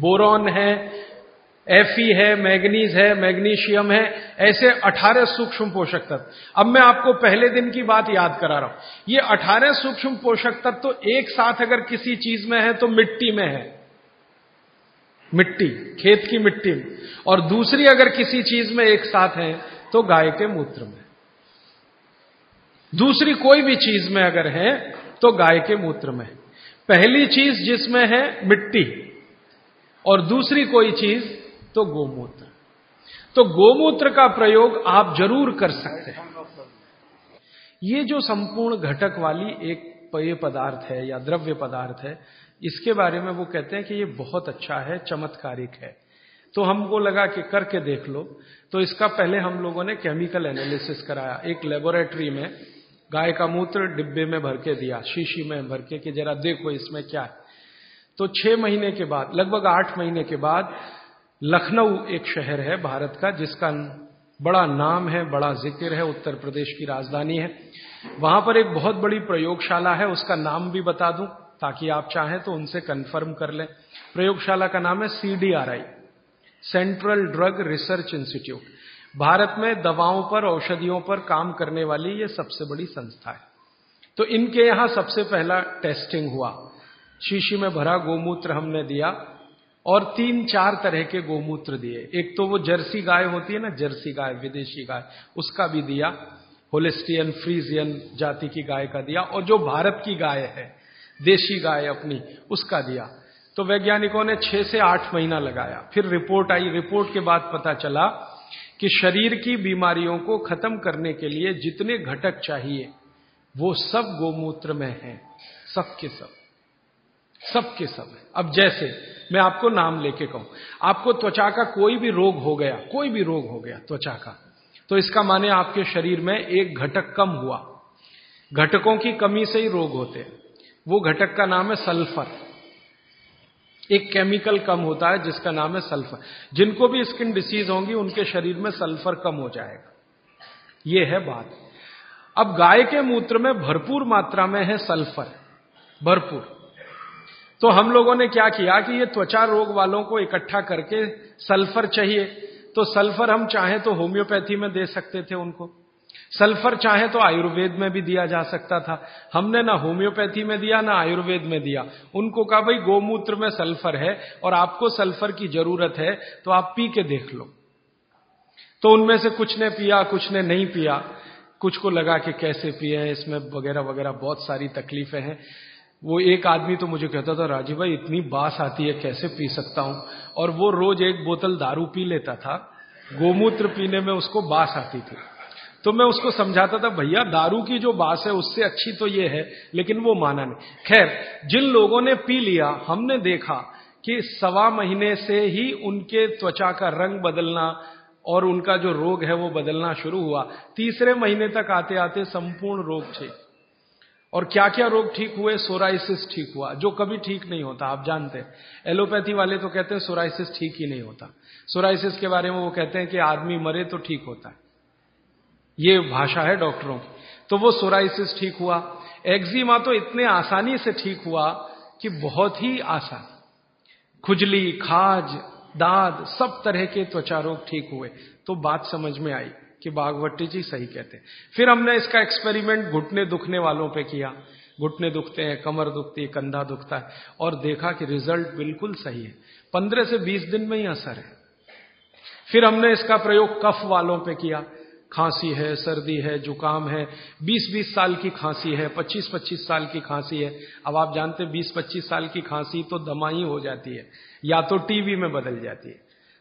बोरॉन है एफी है, मैग्नीज है, मैग्नीशियम है, ऐसे 18 सूक्ष्म पोषक तत्व। अब मैं आपको पहले दिन की बात याद करा रहा हूँ। ये 18 सूक्ष्म पोषक तत्व तो एक साथ अगर किसी चीज़ में है तो मिट्टी में है। मिट्टी, खेत की मिट्टी में। और दूसरी अगर किसी चीज़ में एक साथ है तो गाय के मूत्र में। दूसरी कोई भी चीज़ में अगर है तो गाय के मूत्र में। पहली चीज़ जिसमें है मिट्टी, और दूसरी कोई चीज़ तो गोमूत्र। तो गोमूत्र का प्रयोग आप ज़रूर कर सकते हैं। ये जो संपूर्ण घटक वाली एक पेय पदार्थ है या द्रव्य पदार्थ है, इसके बारे में वो कहते हैं कि ये बहुत अच्छा है, चमत्कारिक है। तो हमको लगा कि करके देख लो। तो इसका पहले हम लोगों ने केमिकल एनालिसिस कराया। एक लेबोरेटरी में गाय का मूत्र डिब्बे में भर के दिया, शीशी में भर के कि जरा देखो इसमें क्या है। तो छह महीने के बाद, लगभग आठ महीने के बाद लखनऊ एक शहर है भारत का, जिसका बड़ा नाम है, बड़ा ज़िक्र है, उत्तर प्रदेश की राजधानी है। वहाँ पर एक बहुत बड़ी प्रयोगशाला है, उसका नाम भी बता दूँ, ताकि आप चाहें तो उनसे कंफर्म कर लें। प्रयोगशाला का नाम है CDRI central drug research institute Bharat में दवाओं पर, औषधियों पर काम करने वाली ये सबसे बड़ी संस्था है। तो इनके यहाँ सबसे पहला टेस्टिंग हुआ। शीशी में भरा गोमूत्र हमने दिया और तीन चार तरह के गोमूत्र दिए। एक तो वो जर्सी गाय होती है ना, जर्सी गाय, विदेशी गाय, उसका भी दिया। होलिस्टियन, फ्रीजियन जाति की गाय का दिया और जो भारत की गाय है, देशी गाय अपनी, उसका दिया। तो वैज्ञानिकों ने छह से आठ महीना लगाया। फिर रिपोर्ट आई, रिपोर्ट के बाद पता चला कि शरीर की बीमारियों को खत्म करने के लिए जितने घटक चाहिए, वो सब गोमूत्र में हैं। सब के सब। सब के सब है। अब जैसे, मैं आपको नाम लेके कहूँ। आपको त्वचा का कोई भी रोग हो गया, कोई भी रोग हो गया, त्वचा का तो इसका माने आपके शरीर में एक घटक कम हुआ। घटकों की कमी से ही रोग होते हैं। वो घटक का नाम है सल्फ़र। एक केमिकल कम होता है, जिसका नाम है सल्फ़र। जिनको भी स्किन डिसीज होंगी, उनके शरीर में सल्फ़र कम हो जाएगा। ये है बात। अब गाय के मूत्र में भरपूर मात्रा में है सल्फ़र। भरपूर। तो हम लोगों ने क्या किया कि ये त्वचा रोग वालों को इकट्ठा करके सल्फ़र चाहिए। तो सल्फ़र हम चाहें तो होम्योपैथी में दे सकते थे उनको। सल्फ़र चाहे तो आयुर्वेद में भी दिया जा सकता था। हमने ना होम्योपैथी में दिया, ना आयुर्वेद में दिया। उनको कहा, भाई, गोमूत्र में सल्फ़र है और आपको सल्फ़र की ज़रूरत है तो आप पी के देख लो। तो उनमें से कुछ ने पिया, कुछ ने नहीं पिया। कुछ को लगा कि कैसे पिए इसमें वगैरह वगैरह बहुत सारी तकलीफें हैं। वो एक आदमी तो मुझे कहता था राजीव भाई, इतनी बास आती है, कैसे पी सकता हूँ? और वो रोज एक बोतल दारू पी लेता था। गोमूत्र पीने में उसको बास आती थी। तो मैं उसको समझाता था, भैया, दारू की जो बास है उससे अच्छी तो ये है, लेकिन वो माना नहीं। खैर, जिन लोगों ने पी लिया, हमने देखा कि सवा महीने से ही उनके त्वचा का रंग बदलना और उनका जो रोग है वो बदलना शुरू हुआ। तीसरे महीने तक आते आते संपूर्ण रोग थे और क्या क्या रोग ठीक हुए? सोराइसिस ठीक हुआ, जो कभी ठीक नहीं होता, आप जानते हैं। एलोपैथी वाले तो कहते हैं, सोराइसिस ठीक ही नहीं होता। सोराइसिस के बारे में वो कहते हैं कि आदमी मरे तो ठीक होता है। ये भाषा है डॉक्टरों की। तो वो सोराइसिस ठीक हुआ। एक्जिमा तो इतने आसानी से ठीक हुआ कि बहुत ही आसान। खुजली, खाज, दाद, सब तरह के त्वचा रोग ठीक हुए। तो बात समझ में आई कि बागवती जी सही कहते हैं। फिर हमने इसका एक्सपेरिमेंट घुटने दुखने वालों पे किया। घुटने दुखते हैं, कमर दुखती है, कंधा दुखता है और देखा कि रिज़ल्ट बिल्कुल सही है। पंद्रह से बीस दिन में ही असर है। फिर हमने इसका प्रयोग कफ वालों पे किया। खांसी है, सर्दी है, जुकाम है 20-20 साल की खांसी है 25-25 साल की खांसी है। अब आप जानते हैं 20-25 साल की खांसी तो दमाई हो जाती है, या तो टीवी में बदल जाती है।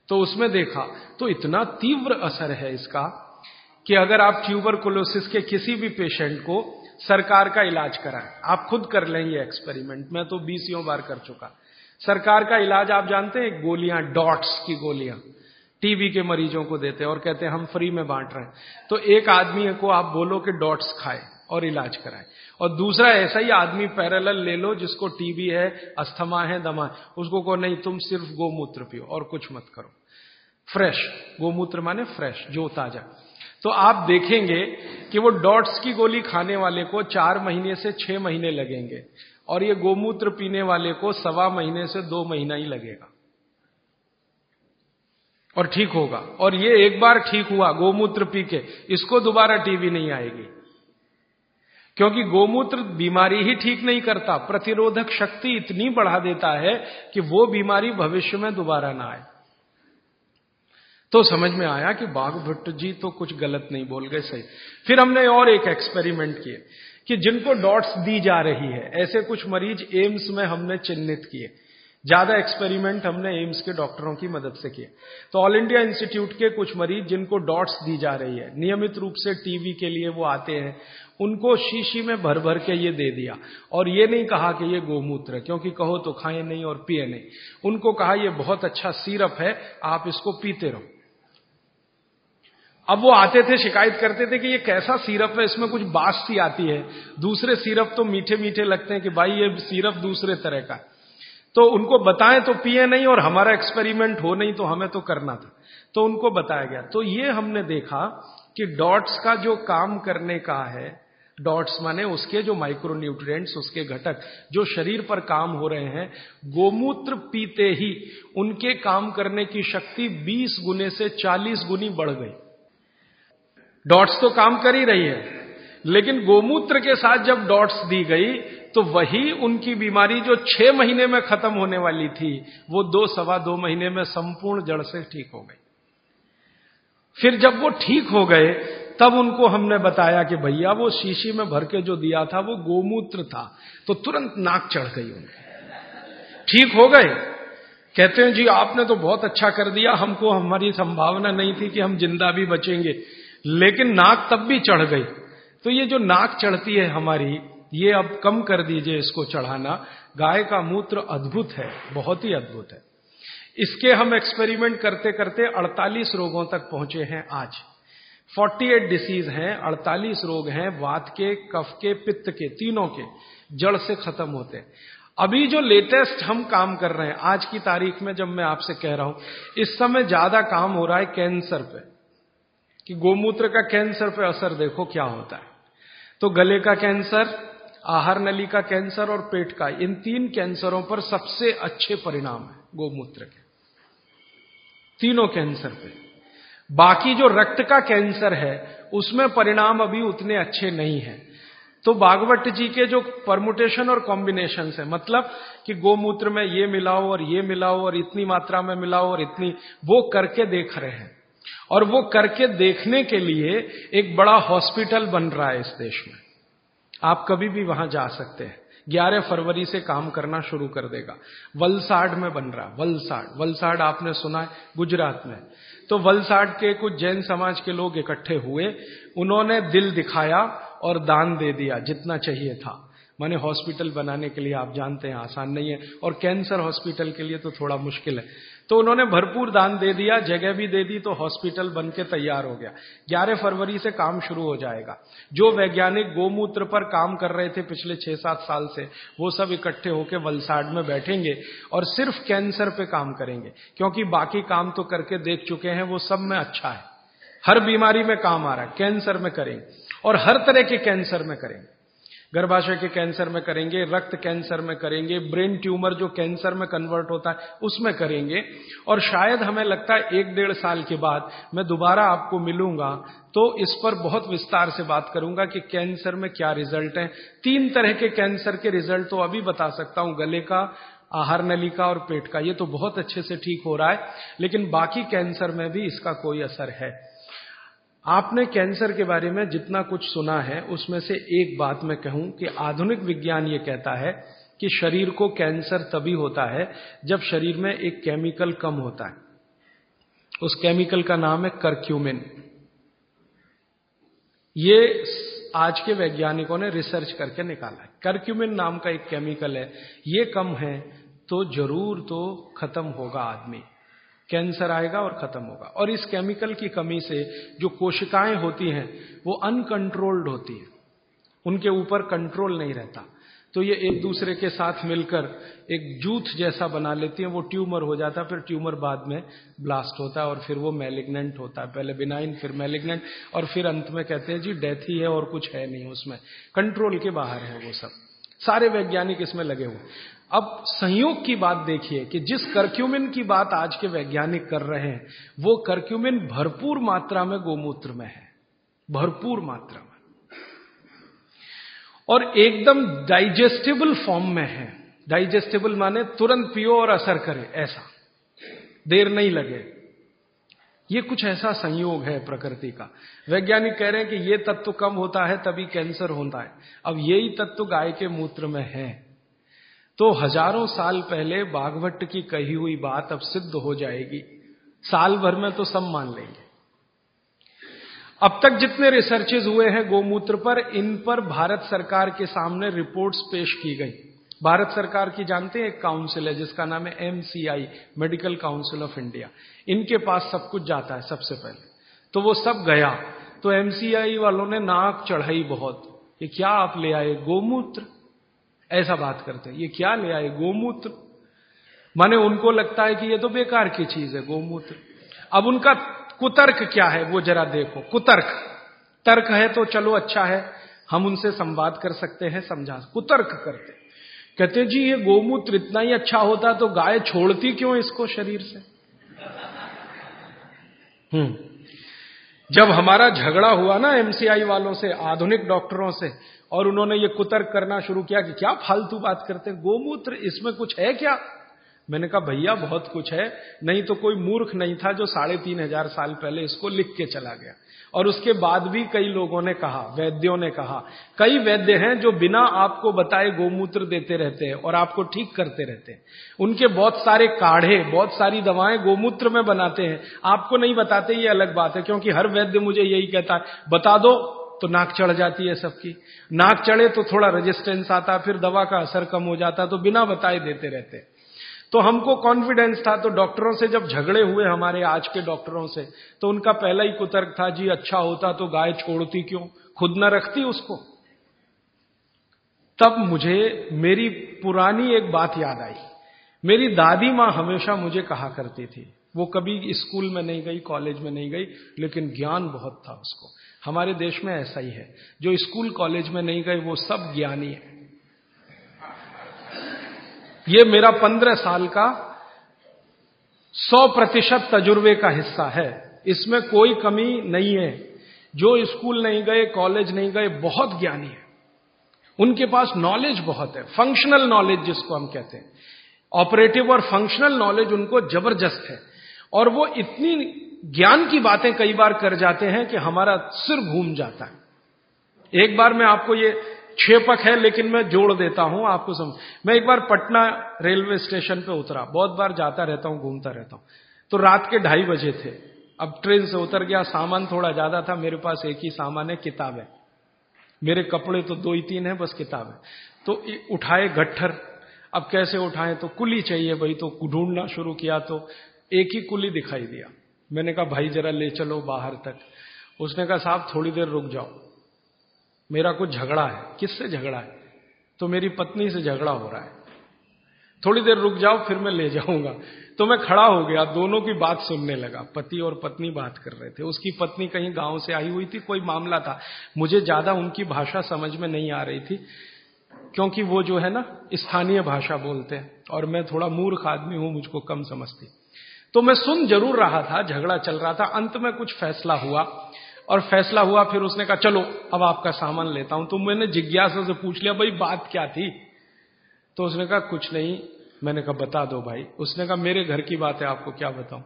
तो उसमें देखा तो इतना तीव्र असर है इसका कि अगर आप ट्यूबरकुलोसिस के किसी भी पेशेंट को सरकार का इलाज कराएँ, आप खुद कर लें ये एक्सपेरिमेंट, मैं तो बीसियों बार कर चुका। सरकार का इलाज, आप जानते हैं गोलियाँ, डॉट्स की गोलियाँ टीबी के मरीजों को देते हैं और कहते हैं, हम फ्री में बांट रहे हैं। तो एक आदमी को आप बोलो कि डॉट्स खाए और इलाज कराए। और दूसरा ऐसा ही आदमी पैरेलल ले लो जिसको टीबी है, अस्थमा है, दमा है। उसको कहो, नहीं, तुम सिर्फ़ गोमूत्र पियो और कुछ मत करो। फ्रेश, गोमूत्र माने फ्रेश, जो ताज़ा। तो आप देखेंगे कि वो डॉट्स की गोली खाने वाले को चार महीने से छह महीने लगेंगे और ये गोमूत्र पीने वाले को सवा महीने से दो महीना ही लगेगा। और ठीक होगा। और ये एक बार ठीक हुआ, गोमूत्र पी के, इसको दोबारा टीवी नहीं आएगी। क्योंकि गोमूत्र बीमारी ही ठीक नहीं करता, प्रतिरोधक शक्ति इतनी बढ़ा देता है कि वो बीमारी भविष्य में दोबारा ना आए। तो समझ में आया कि बाघ भट्ट जी तो कुछ गलत नहीं बोल गए, सही। फिर हमने और एक एक्सपेरिमेंट किए कि जिनको डॉट्स दी जा रही है, ऐसे कुछ मरीज़ एम्स में हमने चिन्हित किए। ज़्यादा एक्सपेरिमेंट हमने एम्स के डॉक्टरों की मदद से किए। तो ऑल इंडिया इंस्टीट्यूट के कुछ मरीज़ जिनको डॉट्स दी जा रही है, नियमित रूप से टीवी के लिए वो आते हैं, उनको शीशी में भर भर के ये दे दिया। और ये नहीं कहा कि ये गोमूत्र है, क्योंकि कहो तो खाए नहीं और पिए नहीं। उनको कहा, ये बहुत अच्छा सीरप है, आप इसको पीते रहो। अब वो आते थे, शिकायत करते थे कि ये कैसा सीरप है, इसमें कुछ बास सी आती है। दूसरे सीरप तो मीठे मीठे लगते हैं कि भाई ये सीरप दूसरे तरह का तो उनको बताएँ तो पिए नहीं और हमारा एक्सपेरिमेंट हो नहीं तो हमें तो करना था। तो उनको बताया गया। तो ये हमने देखा कि डॉट्स का जो काम करने का है डॉट्स माने उसके जो माइक्रोन्यूट्रिएंट्स उसके घटक, जो शरीर पर काम हो रहे हैं, गोमूत्र पीते ही उनके काम करने की शक्ति 20 गुने से 40 गुनी बढ़ गई। डॉट्स तो काम कर ही रही है, लेकिन गोमूत्र के साथ जब डॉट्स दी गई तो वही उनकी बीमारी जो छह महीने में खत्म होने वाली थी, वो दो, सवा दो महीने में संपूर्ण जड़ से ठीक हो गई। फिर जब वो ठीक हो गए, तब उनको हमने बताया कि भैया, वो शीशी में भर के जो दिया था, वो गोमूत्र था तो तुरंत नाक चढ़ गई उनकी। ठीक हो गए। कहते हैं, जी, आपने तो बहुत अच्छा कर दिया, हमको हमारी संभावना नहीं थी कि हम ज़िंदा भी बचेंगे, लेकिन नाक तब भी चढ़ गई। तो ये जो नाक चढ़ती है हमारी ये अब कम कर दीजिए इसको चढ़ाना। गाय का मूत्र अद्भुत है, बहुत ही अद्भुत है। इसके हम एक्सपेरिमेंट करते करते 48 रोगों तक पहुँचे हैं आज। 48 डिसीज हैं 48 रोग हैं, वात के, कफ के, पित्त के, तीनों के, जड़ से खत्म होते हैं। अभी जो लेटेस्ट हम काम कर रहे हैं, आज की तारीख में जब मैं आपसे कह रहा हूँ, इस समय ज़्यादा काम हो रहा है कैंसर पे। कि गोमूत्र का कैंसर पे असर देखो क्या होता है। तो गले का कैंसर आहार नली का कैंसर और पेट का, इन तीन कैंसरों पर सबसे अच्छे परिणाम है गोमूत्र के। तीनों कैंसर पे। बाकी जो रक्त का कैंसर है, उसमें परिणाम अभी उतने अच्छे नहीं है। तो बागवट जी के जो परमुटेशन और कॉम्बिनेशन है मतलब कि गोमूत्र में ये मिलाओ और ये मिलाओ और इतनी मात्रा में मिलाओ और इतनी, वो करके देख रहे हैं। और वो करके देखने के लिए एक बड़ा हॉस्पिटल बन रहा है इस देश में। आप कभी भी वहाँ जा सकते हैं। 11 फरवरी से काम करना शुरू कर देगा। वलसाड में बन रहा, वलसाड। वलसाड आपने सुना है, गुजरात में। तो वलसाड के कुछ जैन समाज के लोग इकट्ठे हुए, उन्होंने दिल दिखाया और दान दे दिया, जितना चाहिए था। माने हॉस्पिटल बनाने के लिए आप जानते हैं, आसान नहीं है। और कैंसर हॉस्पिटल के लिए तो थोड़ा मुश्किल है। तो उन्होंने भरपूर दान दे दिया, जगह भी दे दी तो हॉस्पिटल बन के तैयार हो गया। 11 फरवरी से काम शुरू हो जाएगा। जो वैज्ञानिक गोमूत्र पर काम कर रहे थे पिछले छह सात साल से, वो सब इकट्ठे होकर वलसाड में बैठेंगे और सिर्फ़ कैंसर पे काम करेंगे, क्योंकि बाकी काम तो करके देख चुके हैं, वो सब में अच्छा है। हर बीमारी में काम आ रहा है, कैंसर में करेंगे और हर तरह के कैंसर में करेंगे। गर्भाशय के कैंसर में करेंगे, रक्त कैंसर में करेंगे, ब्रेन ट्यूमर जो कैंसर में कन्वर्ट होता है, उसमें करेंगे। और शायद हमें लगता है एक डेढ़ साल के बाद मैं दोबारा आपको मिलूँगा तो इस पर बहुत विस्तार से बात करूँगा कि कैंसर में क्या रिज़ल्ट है। तीन तरह के कैंसर के रिज़ल्ट तो अभी बता सकता हूँ, गले का, आहार नली का और पेट का। ये तो बहुत अच्छे से ठीक हो रहा है, लेकिन बाकी कैंसर में भी इसका कोई असर है। आपने कैंसर के बारे में जितना कुछ सुना है, उसमें से एक बात मैं कहूँ कि आधुनिक विज्ञान ये कहता है कि शरीर को कैंसर तभी होता है जब शरीर में एक केमिकल कम होता है। उस केमिकल का नाम है करक्यूमिन। ये आज के वैज्ञानिकों ने रिसर्च करके निकाला है। करक्यूमिन नाम का एक केमिकल है, ये कम है तो ज़रूर तो खत्म होगा आदमी। कैंसर आएगा और खत्म होगा। और इस केमिकल की कमी से जो कोशिकाएँ होती हैं, वो अनकंट्रोल्ड होती है। उनके ऊपर कंट्रोल नहीं रहता। तो ये एक दूसरे के साथ मिलकर एक जूथ जैसा बना लेती हैं, वो ट्यूमर हो जाता है, फिर ट्यूमर बाद में ब्लास्ट होता है और फिर वो मेलिग्नेंट होता है। पहले बिनाइन, फिर मेलिग्नेंट और फिर अंत में कहते हैं, जी, डेथ ही है और कुछ है नहीं उसमें। कंट्रोल के बाहर है वो सब। सारे वैज्ञानिक इसमें लगे हुए अब संयोग की बात देखिए कि जिस करक्यूमिन की बात आज के वैज्ञानिक कर रहे हैं, वो करक्यूमिन भरपूर मात्रा में गोमूत्र में है। भरपूर मात्रा में। और एकदम डाइजेस्टेबल फॉर्म में है। डाइजेस्टेबल माने तुरंत पियो और असर करे, ऐसा। देर नहीं लगे। ये कुछ ऐसा संयोग है प्रकृति का। वैज्ञानिक कह रहे हैं कि ये तत्व कम होता है, तभी कैंसर होता है। अब यही तत्व गाय के मूत्र में है। तो हज़ारों साल पहले बागवट की कही हुई बात अब सिद्ध हो जाएगी। साल भर में तो सब मान लेंगे। अब तक जितने रिसर्चेज हुए हैं गोमूत्र पर, इन पर भारत सरकार के सामने रिपोर्ट्स पेश की गई। भारत सरकार की जानते हैं, एक काउंसिल है, जिसका नाम है MCI medical council of India इनके पास सब कुछ जाता है सबसे पहले। तो वो सब गया। तो एमसीआई वालों ने नाक चढ़ाई बहुत। ये क्या आप ले आए गोमूत्र? ऐसा बात करते हैं। ये क्या ले आए गोमूत्र। माने उनको लगता है कि ये तो बेकार की चीज़ है, गोमूत्र। अब उनका कुतर्क क्या है? वो जरा देखो। कुतर्क। तर्क है तो चलो अच्छा है। हम उनसे संवाद कर सकते हैं, समझा। कुतर्क करते कहते जी, ये गोमूत्र इतना ही अच्छा होता तो गाय छोड़ती क्यों इसको शरीर से? हम्म। जब हमारा झगड़ा हुआ ना एमसीआई वालों से, आधुनिक डॉक्टरों से, और उन्होंने ये कुतर्क करना शुरू किया कि क्या फालतू बात करते हैं, गोमूत्र इसमें कुछ है क्या? मैंने कहा, भैया, बहुत कुछ है, नहीं तो कोई मूर्ख नहीं था जो साढ़े तीन हज़ार साल पहले इसको लिख के चला गया। और उसके बाद भी कई लोगों ने कहा, वैद्यों ने कहा। कई वैद्य हैं जो बिना आपको बताए गोमूत्र देते रहते हैं और आपको ठीक करते रहते हैं। उनके बहुत सारे काढ़े, बहुत सारी दवाएँ गोमूत्र में बनाते हैं। आपको नहीं बताते, ये अलग बात है, क्योंकि हर वैद्य मुझे यही कहता है, बता दो तो नाक चढ़ जाती है सबकी। नाक चढ़े तो थोड़ा रेजिस्टेंस आता, फिर दवा का असर कम हो जाता तो बिना बताए देते रहते तो हमको कॉन्फिडेंस था तो डॉक्टरों से जब झगड़े हुए हमारे आज के डॉक्टरों से तो उनका पहला ही कुतर्क था, जी अच्छा होता तो गाय छोड़ती क्यों? खुद न रखती उसको। तब मुझे मेरी पुरानी एक बात याद आई। मेरी दादी माँ हमेशा मुझे कहा करती थी। वो कभी स्कूल में नहीं गई, कॉलेज में नहीं गई, लेकिन ज्ञान बहुत था उसको। हमारे देश में ऐसा ही है। जो स्कूल, कॉलेज में नहीं गए वो सब ज्ञानी है। ये मेरा पंद्रह साल का सौ प्रतिशत तजुर्बे का हिस्सा है। इसमें कोई कमी नहीं है। जो स्कूल नहीं गए, कॉलेज नहीं गए, बहुत ज्ञानी है। उनके पास नॉलेज बहुत है। फंक्शनल नॉलेज जिसको हम कहते हैं। ऑपरेटिव और फंक्शनल नॉलेज उनको ज़बरदस्त है। और वो इतनी ज्ञान की बातें कई बार कर जाते हैं कि हमारा सिर घूम जाता है। एक बार मैं आपको ये क्षेपक है, लेकिन मैं जोड़ देता हूँ आपको समझ मैं एक बार पटना रेलवे स्टेशन पे उतरा, बहुत बार जाता रहता हूँ, घूमता रहता हूँ। तो रात के ढाई बजे थे, अब ट्रेन से उतर गया, सामान थोड़ा ज़्यादा था, मेरे पास एक ही सामान है, किताब है। मेरे कपड़े तो दो ही तीन है, बस किताब है। तो उठाए गट्ठर, अब कैसे उठाए तो कुली चाहिए भाई तो ढूंढना शुरू किया तो एक ही कुली दिखाई दिया। मैंने कहा, भाई, जरा ले चलो बाहर तक। उसने कहा, साहब, थोड़ी देर रुक जाओ। मेरा कुछ झगड़ा है। किससे झगड़ा है? तो मेरी पत्नी से झगड़ा हो रहा है। थोड़ी देर रुक जाओ, फिर मैं ले जाऊँगा। तो मैं खड़ा हो गया, दोनों की बात सुनने लगा। पति और पत्नी बात कर रहे थे। उसकी पत्नी कहीं गाँव से आई हुई थी, कोई मामला था। मुझे ज़्यादा उनकी भाषा समझ में नहीं आ रही थी, क्योंकि वो जो है ना, स्थानीय भाषा बोलते हैं। और मैं थोड़ा मूर्ख आदमी हूँ, मुझको कम समझती। तो मैं सुन ज़रूर रहा था, झगड़ा चल रहा था। अंत में कुछ फैसला हुआ। और फैसला हुआ, फिर उसने कहा, चलो, अब आपका सामान लेता हूँ। तो मैंने जिज्ञासा से पूछ लिया, भाई, बात क्या थी? तो उसने कहा, कुछ नहीं। मैंने कहा, बता दो भाई। उसने कहा, मेरे घर की बात है आपको क्या बताऊँ?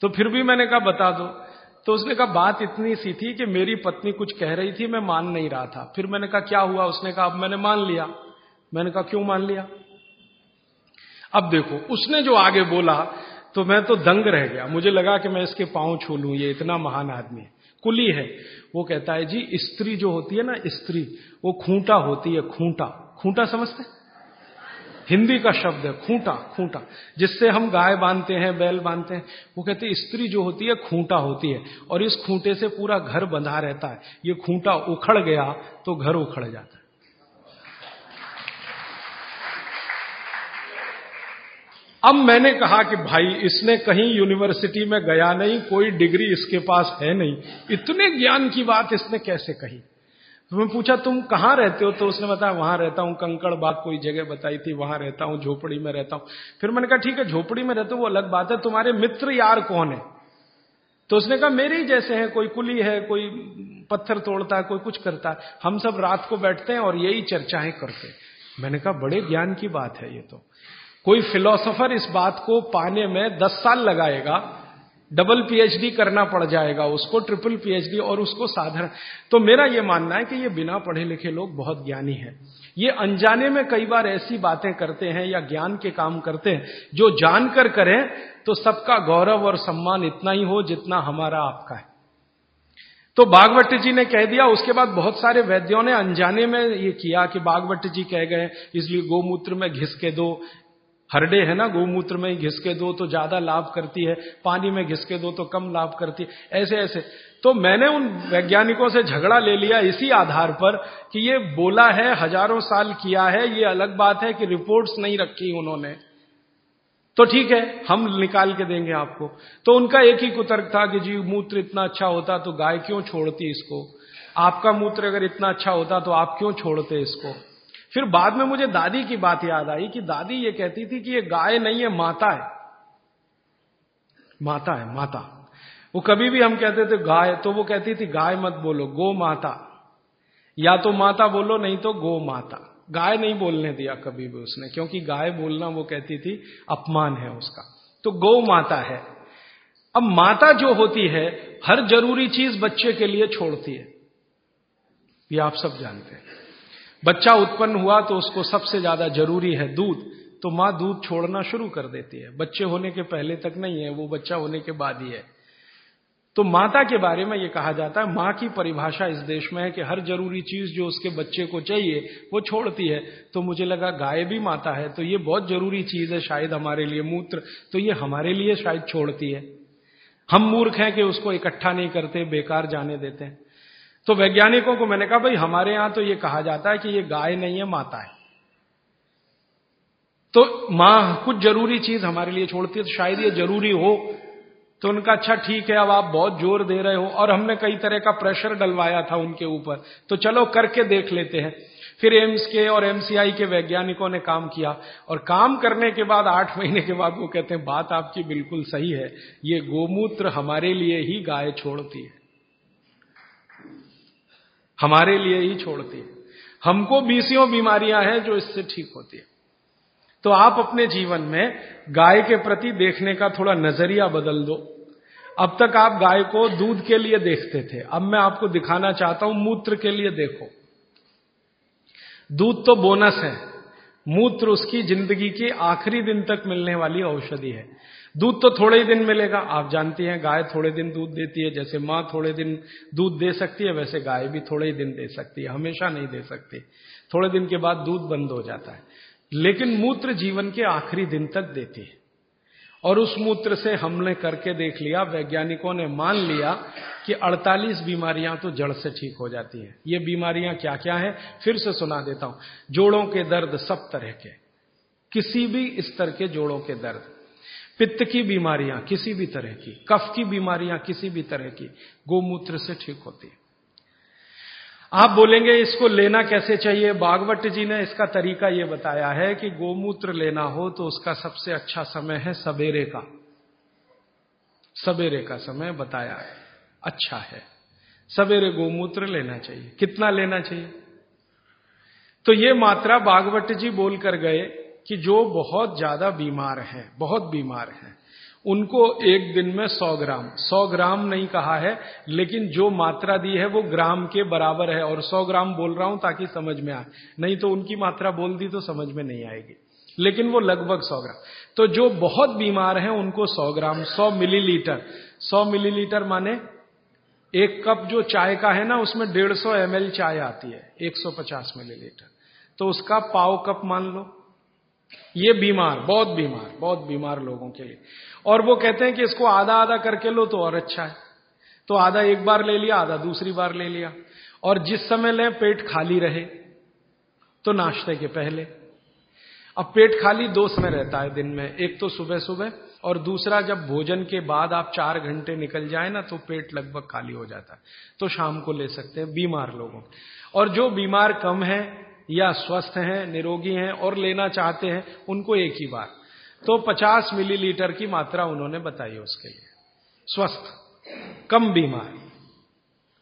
तो फिर भी मैंने कहा, बता दो। तो उसने कहा, बात इतनी सी थी कि मेरी पत्नी कुछ कह रही थी, मैं मान नहीं रहा था। फिर मैंने कहा, क्या हुआ? उसने कहा, अब मैंने मान लिया। मैंने कहा, क्यों मान लिया? अब देखो, उसने जो आगे बोला तो मैं तो दंग रह गया। मुझे लगा कि मैं इसके पाँव छू ये इतना महान आदमी है। कुली है। वो कहता है, जी, स्त्री जो होती है ना, स्त्री, वो खूंटा होती है, खूंटा। खूंटा समझते हिंदी का शब्द है, खूंटा खूंटा। जिससे हम गाय बांधते हैं, बैल बांधते हैं, वो कहते हैं, स्त्री जो होती है, खूंटा होती है। और इस खूंटे से पूरा घर बंधा रहता है। ये खूंटा उखड़ गया तो घर उखड़ जाता है। अब मैंने कहा कि भाई, इसने कहीं यूनिवर्सिटी में गया नहीं, कोई डिग्री इसके पास है नहीं। इतने ज्ञान की बात इसने कैसे कही? तो मैं पूछा, तुम कहाँ रहते हो? तो उसने बताया, वहाँ रहता हूँ, कंकड़ बाग कोई जगह बताई थी, वहाँ रहता हूँ, झोपड़ी में रहता हूँ। फिर मैंने कहा, ठीक है, झोपड़ी में रहते हो, वो अलग बात है, तुम्हारे मित्र यार कौन है? तो उसने कहा, मेरे ही जैसे हैं, कोई कुली है, कोई पत्थर तोड़ता है, कोई कुछ करता है। हम सब रात को बैठते हैं और यही चर्चाएँ करते मैंने कहा, बड़े ज्ञान की बात है ये तो। कोई फिलोसोफर इस बात को पाने में दस साल लगाएगा, डबल पीएचडी करना पड़ जाएगा, उसको ट्रिपल पीएचडी और उसको साधारण। तो मेरा यह मानना है कि ये बिना पढ़े लिखे लोग बहुत ज्ञानी हैं। ये अनजाने में कई बार ऐसी बातें करते हैं या ज्ञान के काम करते हैं, जो जानकर करें तो सबका गौरव और सम्मान इतना ही हो जितना हमारा आपका है। तो बागवट जी ने कह दिया, उसके बाद बहुत सारे वैद्यों ने अनजाने में ये किया कि बागवट जी कह गए, इसलिए गोमूत्र में घिस के दो हरडे है ना, गोमूत्र में घिस के दो तो ज़्यादा लाभ करती है, पानी में घिस के दो तो कम लाभ करती है, ऐसे ऐसे। तो मैंने उन वैज्ञानिकों से झगड़ा ले लिया इसी आधार पर कि ये बोला है, हज़ारों साल किया है, ये अलग बात है कि रिपोर्ट्स नहीं रखी उन्होंने। तो ठीक है, हम निकाल के देंगे आपको। तो उनका एक ही कुतर्क था कि जी, मूत्र इतना अच्छा होता तो गाय क्यों छोड़ती इसको? आपका मूत्र अगर इतना अच्छा होता तो आप क्यों छोड़ते इसको? फिर बाद में मुझे दादी की बात याद आई कि दादी ये कहती थी कि ये गाय नहीं है माता है। माता है, माता। वो कभी भी हम कहते थे गाय तो वो कहती थी, गाय मत बोलो, गो माता। या तो माता बोलो, नहीं तो गो माता। गाय नहीं बोलने दिया कभी भी उसने, क्योंकि गाय बोलना, वो कहती थी, अपमान है उसका। तो गौ माता है। अब माता जो होती है, हर ज़रूरी चीज़ बच्चे के लिए छोड़ती है। ये आप सब जानते हैं। बच्चा उत्पन्न हुआ तो उसको सबसे ज़्यादा ज़रूरी है दूध तो माँ दूध छोड़ना शुरू कर देती है। बच्चे होने के पहले तक नहीं है, वो बच्चा होने के बाद ही है। तो माता के बारे में यह कहा जाता है, माँ की परिभाषा इस देश में है कि हर ज़रूरी चीज़ जो उसके बच्चे को चाहिए, वो छोड़ती है। तो मुझे लगा गाय भी माता है तो ये बहुत ज़रूरी चीज़ है शायद हमारे लिए मूत्र तो ये हमारे लिए शायद छोड़ती है। हम मूर्ख हैं कि उसको इकट्ठा नहीं करते, बेकार जाने देते हैं। तो वैज्ञानिकों को मैंने कहा, भाई, हमारे यहाँ तो ये कहा जाता है कि ये गाय नहीं है, माता है। तो माँ कुछ ज़रूरी चीज़ हमारे लिए छोड़ती है तो शायद ये ज़रूरी हो। तो उनका अच्छा ठीक है, अब आप बहुत ज़ोर दे रहे हो। और हमने कई तरह का प्रेशर डलवाया था उनके ऊपर। तो चलो, करके देख लेते हैं। फिर एम्स के और एमसीआई के वैज्ञानिकों ने काम किया। और काम करने के बाद, आठ महीने के बाद वो कहते हैं, बात आपकी बिल्कुल सही है। ये गोमूत्र हमारे लिए ही गाय छोड़ती है। हमारे लिए ही छोड़ती है। हमको बीसियों बीमारियाँ हैं जो इससे ठीक होती है। तो आप अपने जीवन में गाय के प्रति देखने का थोड़ा नज़रिया बदल दो। अब तक आप गाय को दूध के लिए देखते थे। अब मैं आपको दिखाना चाहता हूँ, मूत्र के लिए देखो। दूध तो बोनस है। मूत्र उसकी ज़िंदगी के आखिरी दिन तक मिलने वाली औषधि है। दूध तो थोड़े ही दिन मिलेगा। आप जानती हैं, गाय थोड़े दिन दूध देती है, जैसे माँ थोड़े दिन दूध दे सकती है, वैसे गाय भी थोड़े ही दिन दे सकती है, हमेशा नहीं दे सकती। थोड़े दिन के बाद दूध बंद हो जाता है। लेकिन मूत्र जीवन के आखिरी दिन तक देती है। और उस मूत्र से हमने करके देख लिया, वैज्ञानिकों ने मान लिया कि 48 बीमारियाँ तो जड़ से ठीक हो जाती हैं। ये बीमारियाँ क्या क्या हैं? फिर से सुना देता हूँ। जोड़ों के दर्द सब तरह के। किसी भी स्तर के जोड़ों के दर्द। पित्त की बीमारियाँ किसी भी तरह की, कफ की बीमारियाँ किसी भी तरह की, गोमूत्र से ठीक होती है। आप बोलेंगे, इसको लेना कैसे चाहिए? बागवट जी ने इसका तरीका यह बताया है कि गोमूत्र लेना हो तो उसका सबसे अच्छा समय है सवेरे का। सवेरे का समय बताया है। अच्छा है। सवेरे गोमूत्र लेना चाहिए। कितना लेना चाहिए? तो ये मात्रा बागवट जी बोलकर गए कि जो बहुत ज़्यादा बीमार है, बहुत बीमार है, उनको एक दिन में सौ ग्राम सौ ग्राम नहीं कहा है, लेकिन जो मात्रा दी है वो ग्राम के बराबर है, और सौ ग्राम बोल रहा हूँ ताकि समझ में आए। नहीं तो उनकी मात्रा बोल दी तो समझ में नहीं आएगी। लेकिन वो लगभग सौ ग्राम। तो जो बहुत बीमार है, उनको सौ ग्राम, सौ मिलीलीटर सौ मिलीलीटर माने एक कप जो चाय का है ना, उसमें डेढ़ सौ चाय आती है, एक सौ पचास मिलीलीटर। तो उसका पाव कप मान लो ये बीमार, बहुत बीमार बहुत बीमार लोगों के लिए। और वो कहते हैं कि इसको आधा आधा करके लो तो और अच्छा है। तो आधा एक बार ले लिया, आधा दूसरी बार ले लिया। और जिस समय लें पेट खाली रहे तो नाश्ते के पहले। अब पेट खाली दो समय रहता है दिन में, एक तो सुबह सुबह और दूसरा जब भोजन के बाद आप चार घंटे निकल जाए ना तो पेट लगभग खाली हो जाता है। तो शाम को ले सकते हैं, बीमार लोगों। और जो बीमार कम है या स्वस्थ हैं, निरोगी हैं और लेना चाहते हैं, उनको एक ही बार। तो 50 मिलीलीटर की मात्रा उन्होंने बताई उसके लिए। स्वस्थ, कम बीमार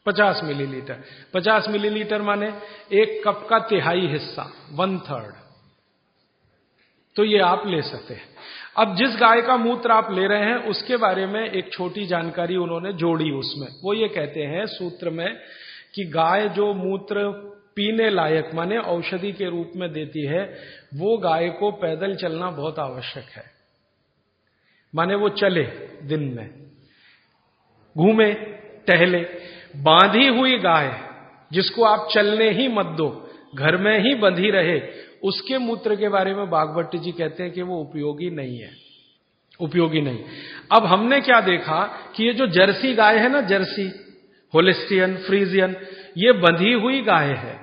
50 मिलीलीटर। 50 मिलीलीटर माने एक कप का तिहाई हिस्सा वन थर्ड तो ये आप ले सकते हैं। अब जिस गाय का मूत्र आप ले रहे हैं, उसके बारे में एक छोटी जानकारी उन्होंने जोड़ी उसमें। वो ये कहते हैं, सूत्र में कि गाय जो मूत्र पीने लायक, माने औषधि के रूप में देती है, वो गाय को पैदल चलना बहुत आवश्यक है। माने वो चले दिन में, घूमे, टहले, बांधी हुई गाय जिसको आप चलने ही मत दो, घर में ही बंधी रहे, उसके मूत्र के बारे में बागभट्टी जी कहते हैं कि वो उपयोगी नहीं है। उपयोगी नहीं। अब हमने क्या देखा कि ये जो जर्सी गाय है ना, जर्सी, होलिस्टियन, फ्रीजियन ये बंधी हुई गाय है।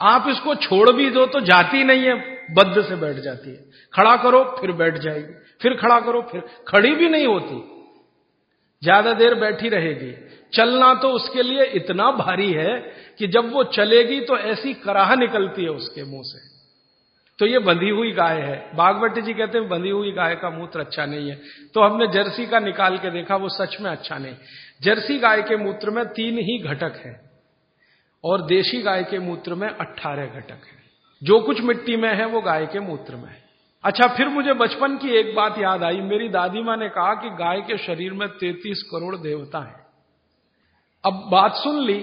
आप इसको छोड़ भी दो तो जाती नहीं है बद्ध से बैठ जाती है। खड़ा करो, फिर बैठ जाएगी। फिर खड़ा करो, फिर खड़ी भी नहीं होती। ज़्यादा देर बैठी रहेगी। चलना तो उसके लिए इतना भारी है कि जब वो चलेगी तो ऐसी कराह निकलती है उसके मुँह से। तो ये बंधी हुई गाय है। बागवती जी कहते हैं, बंधी हुई गाय का मूत्र अच्छा नहीं है। तो हमने जर्सी का निकाल के देखा, वो सच में अच्छा नहीं। जर्सी गाय के मूत्र में तीन ही घटक है। और देशी गाय के मूत्र में अट्ठारह घटक है। जो कुछ मिट्टी में है, वो गाय के मूत्र में है। अच्छा फिर मुझे बचपन की एक बात याद आई। मेरी दादी माँ ने कहा कि गाय के शरीर में तैतीस करोड़ देवता है। अब बात सुन ली,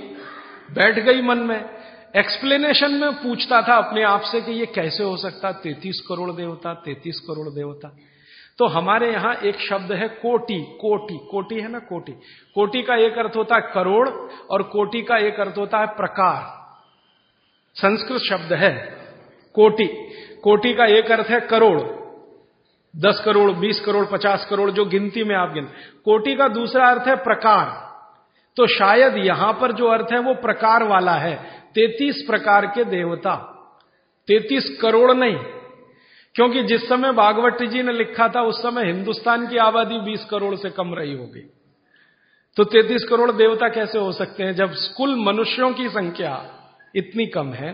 बैठ गई मन में। एक्सप्लेनेशन में पूछता था अपने आप से कि ये कैसे हो सकता? तैतीस करोड़ देवता, तैतीस करोड़ देवता। तो हमारे यहाँ एक शब्द है कोटि कोटि कोटि है ना कोटि। कोटि का एक अर्थ होता है करोड़ और कोटि का एक अर्थ होता है प्रकार। संस्कृत शब्द है कोटि। कोटि का एक अर्थ है करोड़। दस करोड़, बीस करोड़, पचास करोड़, जो गिनती में आप गिन। कोटि का दूसरा अर्थ है प्रकार। तो शायद यहाँ पर जो अर्थ है वो प्रकार वाला है। तैतीस प्रकार के देवता। तैतीस करोड़ नहीं। क्योंकि जिस समय बागवट जी ने लिखा था, उस समय हिंदुस्तान की आबादी 20 करोड़ से कम रही होगी। तो 33 करोड़ देवता कैसे हो सकते हैं? जब कुल मनुष्यों की संख्या इतनी कम है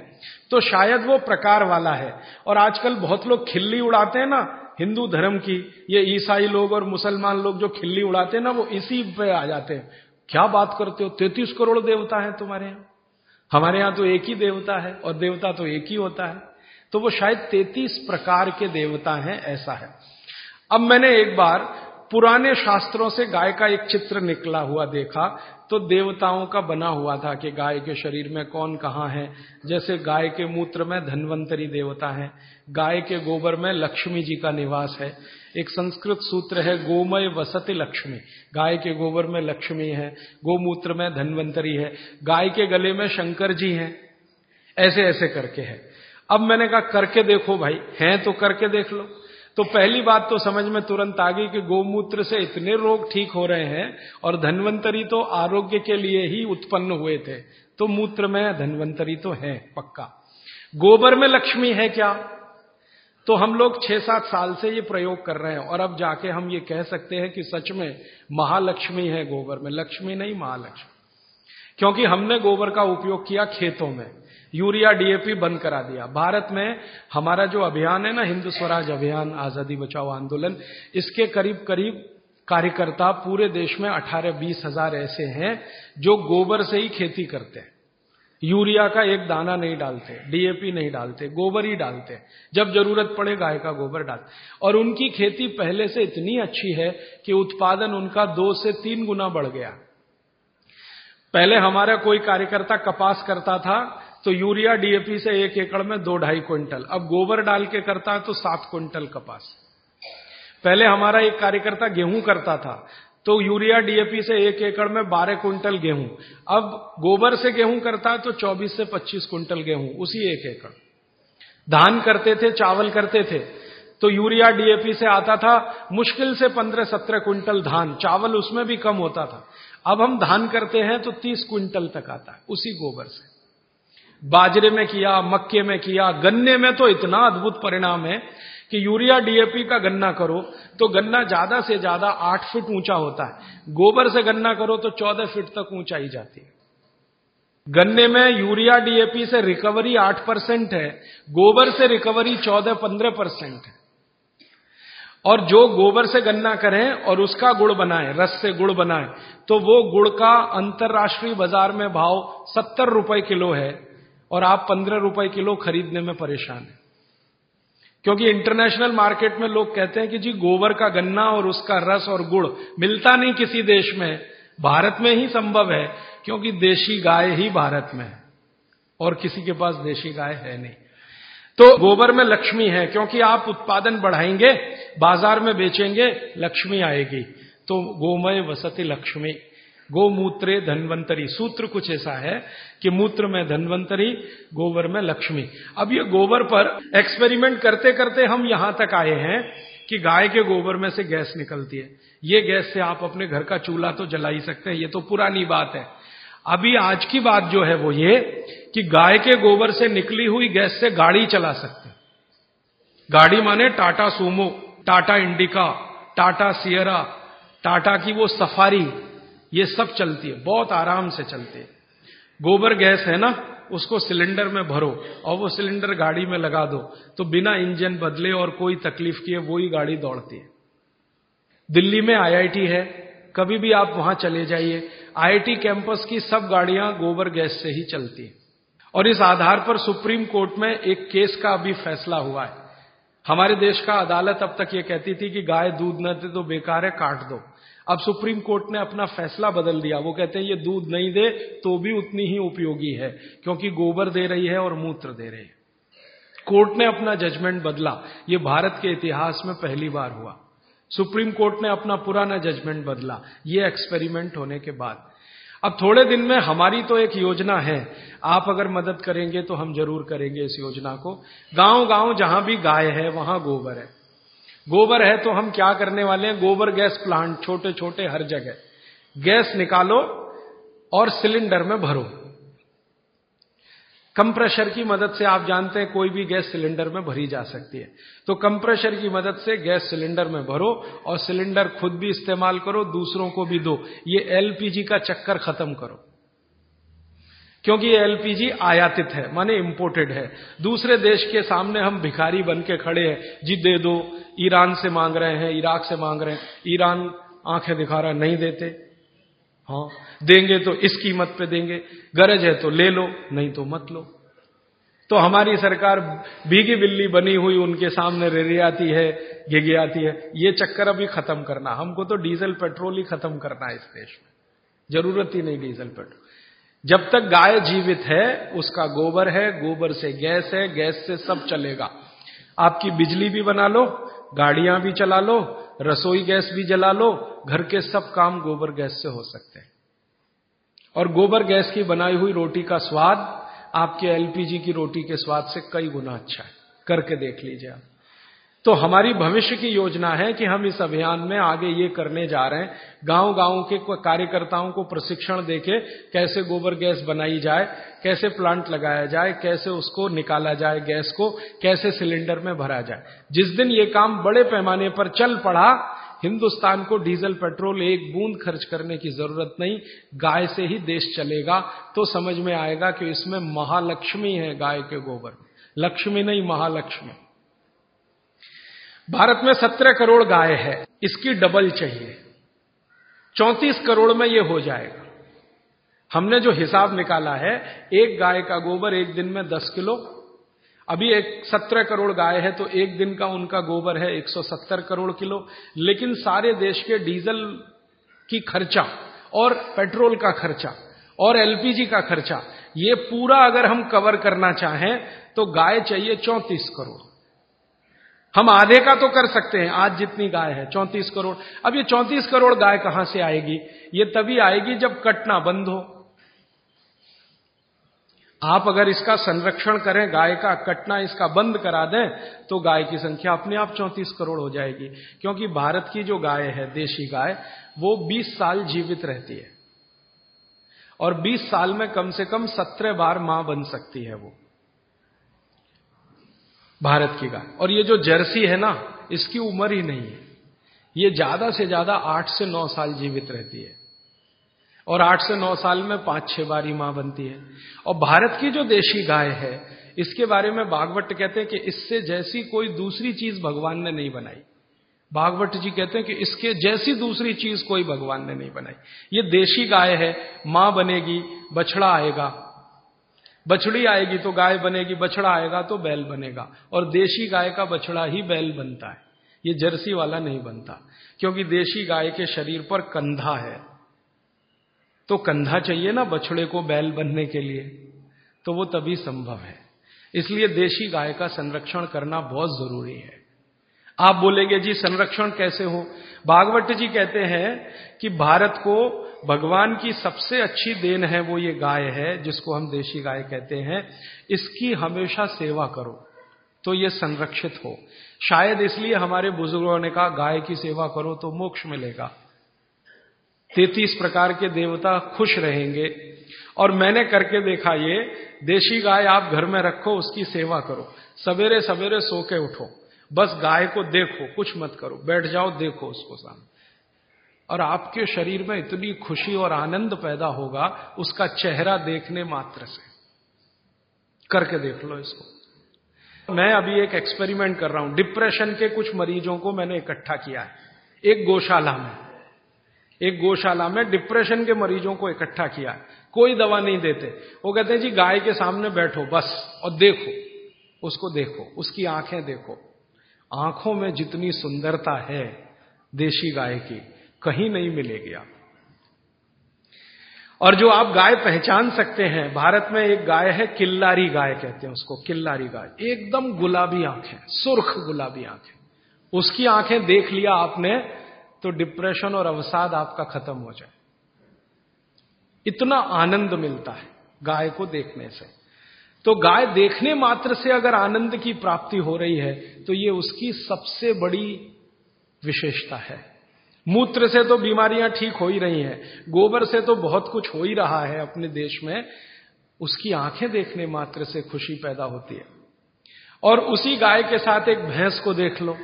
तो शायद वो प्रकार वाला है। और आजकल बहुत लोग खिल्ली उड़ाते हैं ना, हिंदू धर्म की, ये ईसाई लोग और मुसलमान लोग जो खिल्ली उड़ाते हैं ना, वो इसी पे आ जाते हैं। क्या बात करते हो? तैतीस करोड़ देवता है तुम्हारे यहाँ। हमारे यहाँ तो एक ही देवता है और देवता तो एक ही होता है। तो वो शायद तैतीस प्रकार के देवता हैं, ऐसा है। अब मैंने एक बार पुराने शास्त्रों से गाय का एक चित्र निकला हुआ देखा तो देवताओं का बना हुआ था कि गाय के शरीर में कौन कहाँ है। जैसे गाय के मूत्र में धनवंतरी देवता है, गाय के गोबर में लक्ष्मी जी का निवास है। एक संस्कृत सूत्र है, गोमय वसति लक्ष्मी। गाय के गोबर में लक्ष्मी है, गोमूत्र में धनवंतरी है। गाय के गले में शंकर जी हैं ऐसे ऐसे करके है। अब मैंने कहा, करके देखो भाई, हैं तो करके देख लो। तो पहली बात तो समझ में तुरंत आ गई कि गोमूत्र से इतने रोग ठीक हो रहे हैं और धनवंतरी तो आरोग्य के लिए ही उत्पन्न हुए थे। तो मूत्र में धनवंतरी तो है, पक्का। गोबर में लक्ष्मी है क्या? तो हम लोग छह सात साल से ये प्रयोग कर रहे हैं और अब जाके हम ये कह सकते हैं कि सच में महालक्ष्मी है गोबर में। लक्ष्मी नहीं, महालक्ष्मी। क्योंकि हमने गोबर का उपयोग किया खेतों में। यूरिया डीएपी बंद करा दिया। भारत में हमारा जो अभियान है ना, हिंदू स्वराज अभियान, आज़ादी बचाओ आंदोलन, इसके करीब करीब कार्यकर्ता पूरे देश में अठारह बीस हज़ार ऐसे हैं जो गोबर से ही खेती करते हैं। यूरिया का एक दाना नहीं डालते, डीएपी नहीं डालते, गोबर ही डालते जब ज़रूरत पड़े गाय का गोबर डालते और उनकी खेती पहले से इतनी अच्छी है कि उत्पादन उनका दो से तीन गुना बढ़ गया। पहले हमारा कोई कार्यकर्ता कपास करता था तो यूरिया डीएपी से एक एकड़ में दो ढाई क्विंटल। अब गोबर डाल के करता है तो सात क्विंटल कपास। पहले हमारा एक कार्यकर्ता गेहूँ करता था तो यूरिया डीएपी से एक एकड़ में बारह क्विंटल गेहूँ। अब गोबर से गेहूँ करता है तो चौबीस से पच्चीस क्विंटल गेहूँ, उसी एक एकड़। धान करते थे, चावल करते थे तो यूरिया डीएपी से आता था, मुश्किल से पंद्रह सत्रह क्विंटल धान, चावल उसमें भी कम होता था। अब हम धान करते हैं तो तीस क्विंटल तक आता है, उसी गोबर से। बाजरे में किया, मक्के में किया, गन्ने में तो इतना अद्भुत परिणाम है कि यूरिया डीएपी का गन्ना करो तो गन्ना ज़्यादा से ज़्यादा आठ फीट ऊँचा होता है। गोबर से गन्ना करो तो चौदह फीट तक ऊंचाई जाती है। गन्ने में यूरिया डीएपी से रिकवरी आठ परसेंट है, गोबर से रिकवरी चौदह पंद्रह परसेंट है। और जो गोबर से गन्ना करें और उसका गुड़ बनाए, रस से गुड़ बनाए तो वो गुड़ का अंतर्राष्ट्रीय बाज़ार में भाव सत्तर रुपए किलो है। और आप पंद्रह रुपए किलो खरीदने में परेशान हैं। क्योंकि इंटरनेशनल मार्केट में लोग कहते हैं कि जी, गोबर का गन्ना और उसका रस और गुड़ मिलता नहीं किसी देश में। भारत में ही संभव है, क्योंकि देशी गाय ही भारत में है, और किसी के पास देशी गाय है नहीं। तो गोबर में लक्ष्मी है, क्योंकि आप उत्पादन बढ़ाएँगे, बाज़ार में बेचेंगे, लक्ष्मी आएगी। तो गोमय वसति लक्ष्मी। गोमूत्रे धनवंतरी। सूत्र कुछ ऐसा है कि मूत्र में धनवंतरी, गोबर में लक्ष्मी। अब ये गोबर पर एक्सपेरिमेंट करते करते हम यहाँ तक आए हैं कि गाय के गोबर में से गैस निकलती है। ये गैस से आप अपने घर का चूल्हा तो जला ही सकते हैं, ये तो पुरानी बात है। अभी आज की बात जो है वो ये कि गाय के गोबर से निकली हुई गैस से गाड़ी चला सकते गाड़ी माने Tata Sumo, Tata Indica, Tata Sierra, Tata की वो सफारी ये सब चलती है, बहुत आराम से चलती है। गोबर गैस है ना, उसको सिलेंडर में भरो और वो सिलेंडर गाड़ी में लगा दो तो बिना इंजन बदले और कोई तकलीफ़ किए वो ही गाड़ी दौड़ती है। दिल्ली में आईआईटी है, कभी भी आप वहाँ चले जाइए, आईआईटी कैंपस की सब गाड़ियाँ गोबर गैस से ही चलती हैं। और इस आधार पर सुप्रीम कोर्ट में एक केस का अभी फैसला हुआ है। हमारे देश का अदालत अब तक ये कहती थी कि गाय दूध न दे तो बेकार है, काट दो। अब सुप्रीम कोर्ट ने अपना फैसला बदल दिया। वो कहते हैं, ये दूध नहीं दे तो भी उतनी ही उपयोगी है, क्योंकि गोबर दे रही है और मूत्र दे रही है। कोर्ट ने अपना जजमेंट बदला। ये भारत के इतिहास में पहली बार हुआ। सुप्रीम कोर्ट ने अपना पुराना जजमेंट बदला। ये एक्सपेरिमेंट होने के बाद। अब थोड़े दिन में हमारी तो एक योजना है। आप अगर मदद करेंगे तो हम ज़रूर करेंगे इस योजना को। गाँव गाँव जहाँ भी गाय है, वहाँ गोबर है। गोबर है तो हम क्या करने वाले हैं? गोबर गैस प्लांट छोटे छोटे हर जगह। गैस निकालो और सिलेंडर में भरो। कंप्रेशर की मदद से आप जानते हैं कोई भी गैस सिलेंडर में भरी जा सकती है। तो कंप्रेशर की मदद से गैस सिलेंडर में भरो और सिलेंडर खुद भी इस्तेमाल करो, दूसरों को भी दो। ये एलपीजी का चक्कर खत्म करो। क्योंकि ये एलपीजी आयातित है, माने इंपोर्टेड है। दूसरे देश के सामने हम भिखारी बन के खड़े हैं, जी दे दो, ईरान से मांग रहे हैं, इराक से मांग रहे हैं। ईरान आँखें दिखा रहा है, नहीं देते। हाँ देंगे तो इस कीमत पे देंगे, गरज है तो ले लो, नहीं तो मत लो। तो हमारी सरकार भीगी बिल्ली बनी हुई उनके सामने रेरियाती है गिगियाती है। ये चक्कर अभी खत्म करना, हमको तो डीजल पेट्रोल ही खत्म करना है इस देश में। ज़रूरत ही नहीं डीजल पेट्रोल। जब तक गाय जीवित है, उसका गोबर है, गोबर से गैस है, गैस से सब चलेगा। आपकी बिजली भी बना लो, गाड़ियाँ भी चला लो, रसोई गैस भी जला लो, घर के सब काम गोबर गैस से हो सकते हैं। और गोबर गैस की बनाई हुई रोटी का स्वाद, आपके एलपीजी की रोटी के स्वाद से कई गुना अच्छा है। करके देख लीजिए आप। तो हमारी भविष्य की योजना है कि हम इस अभियान में आगे ये करने जा रहे हैं। गाँव गाँव के कार्यकर्ताओं को प्रशिक्षण देके कैसे गोबर गैस बनाई जाए, कैसे प्लांट लगाया जाए, कैसे उसको निकाला जाए गैस को, कैसे सिलेंडर में भरा जाए। जिस दिन ये काम बड़े पैमाने पर चल पड़ा, हिंदुस्तान को डीजल, पेट्रोल एक बूंद खर्च करने की ज़रूरत नहीं, गाय से ही देश चलेगा तो समझ में आएगा कि इसमें महालक्ष्मी है गाय के गोबर। लक्ष्मी नहीं, महालक्ष्मी। भारत में सत्रह करोड़ गाय है, इसकी डबल चाहिए। चौंतीस करोड़ में यह हो जाएगा। हमने जो हिसाब निकाला है, एक गाय का गोबर एक दिन में दस किलो। अभी एक सत्रह करोड़ गाय है तो एक दिन का उनका गोबर है एक सौ सत्तर करोड़ किलो। लेकिन सारे देश के डीजल की खर्चा और पेट्रोल का खर्चा और एलपीजी का खर्चा, ये पूरा अगर हम कवर करना चाहें तो गाय चाहिए चौंतीस करोड़। हम आधे का तो कर सकते हैं, आज जितनी गाय है, चौंतीस करोड़। अब ये चौंतीस करोड़ गाय कहाँ से आएगी? ये तभी आएगी जब कटना बंद हो। आप अगर इसका संरक्षण करें, गाय का कटना इसका बंद करा दें तो गाय की संख्या अपने आप चौंतीस करोड़ हो जाएगी। क्योंकि भारत की जो गाय है, देशी गाय, वो 20 साल जीवित रहती है। और 20 साल में कम से कम 17 बार माँ बन सकती है वो। भारत की गाय। और ये जो जर्सी है ना, इसकी उम्र ही नहीं है। ये ज़्यादा से ज़्यादा आठ से नौ साल जीवित रहती है। और आठ से नौ साल में पाँच छह बारी माँ बनती है। और भारत की जो देशी गाय है, इसके बारे में बागवट कहते हैं कि इससे जैसी कोई दूसरी चीज़ भगवान ने नहीं बनाई। भागवत जी कहते हैं कि इसके जैसी दूसरी चीज़ कोई भगवान ने नहीं बनाई। ये देशी गाय है, माँ बनेगी, बछड़ा आएगा बछड़ी आएगी तो गाय बनेगी, बछड़ा आएगा तो बैल बनेगा। और देशी गाय का बछड़ा ही बैल बनता है। ये जर्सी वाला नहीं बनता, क्योंकि देशी गाय के शरीर पर कंधा है। तो कंधा चाहिए ना बछड़े को बैल बनने के लिए। तो वो तभी संभव है। इसलिए देशी गाय का संरक्षण करना बहुत ज़रूरी है। आप बोलेंगे, जी, संरक्षण कैसे हो? भागवत जी कहते हैं कि भारत को भगवान की सबसे अच्छी देन है वो ये गाय है, जिसको हम देशी गाय कहते हैं। इसकी हमेशा सेवा करो तो ये संरक्षित हो। शायद इसलिए हमारे बुज़ुर्गों ने कहा, गाय की सेवा करो तो मोक्ष मिलेगा। तैतीस प्रकार के देवता खुश रहेंगे। और मैंने करके देखा ये, देशी गाय आप घर में रखो, उसकी सेवा करो। सवेरे सवेरे सो के उठो। बस गाय को देखो, कुछ मत करो, बैठ जाओ, देखो उसको सामने। और आपके शरीर में इतनी खुशी और आनंद पैदा होगा, उसका चेहरा देखने मात्र से। करके देख लो इसको। मैं अभी एक एक्सपेरिमेंट कर रहा हूँ। डिप्रेशन के कुछ मरीजों को मैंने इकट्ठा किया है। एक गौशाला में। एक गौशाला में डिप्रेशन के मरीजों को इकट्ठा किया है। कोई दवा नहीं देते। वो कहते हैं, जी, गाय के सामने बैठो, बस, और देखो, उसको देखो, उसकी आँखें देखो। आँखों में जितनी सुंदरता है देशी गाय की, कहीं नहीं मिलेगी आप और जो आप गाय पहचान सकते हैं, भारत में एक गाय है किल्लारी गाय कहते हैं उसको, किल्लारी गाय। एकदम गुलाबी आँखें, सुर्ख गुलाबी आँखें। उसकी आँखें देख लिया आपने तो डिप्रेशन और अवसाद आपका खत्म हो जाए। इतना आनंद मिलता है गाय को देखने से। तो गाय देखने मात्र से अगर आनंद की प्राप्ति हो रही है तो ये उसकी सबसे बड़ी विशेषता है। मूत्र से तो बीमारियाँ ठीक हो ही रही हैं, गोबर से तो बहुत कुछ हो ही रहा है अपने देश में, उसकी आँखें देखने मात्र से खुशी पैदा होती है। और उसी गाय के साथ एक भैंस को देख लो।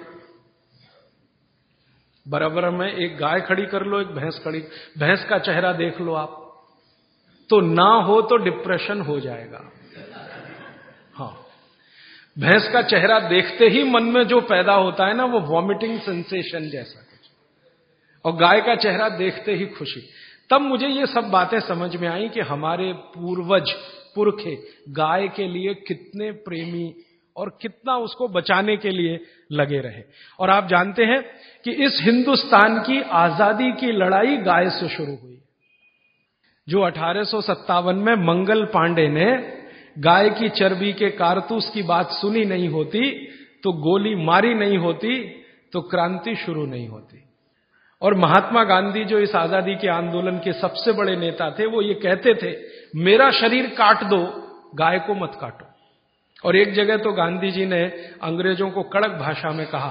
बराबर में एक गाय खड़ी कर लो, एक भैंस खड़ी, भैंस का चेहरा देख लो आप। तो ना हो तो डिप्रेशन हो जाएगा। भैंस का चेहरा देखते ही मन में जो पैदा होता है ना, वो वॉमिटिंग सेंसेशन जैसा कुछ। और गाय का चेहरा देखते ही खुशी। तब मुझे ये सब बातें समझ में आई कि हमारे पूर्वज, पुरखे, गाय के लिए कितने प्रेमी और कितना उसको बचाने के लिए लगे रहे। और आप जानते हैं कि इस हिंदुस्तान की आज़ादी की लड़ाई गाय से शुरू हुई। जो अठारह में मंगल पांडे ने गाय की चर्बी के कारतूस की बात सुनी नहीं होती तो गोली मारी नहीं होती तो क्रांति शुरू नहीं होती। और महात्मा गांधी जो इस आज़ादी के आंदोलन के सबसे बड़े नेता थे, वो ये कहते थे, मेरा शरीर काट दो, गाय को मत काटो। और एक जगह तो गांधी जी ने अंग्रेज़ों को कड़क भाषा में कहा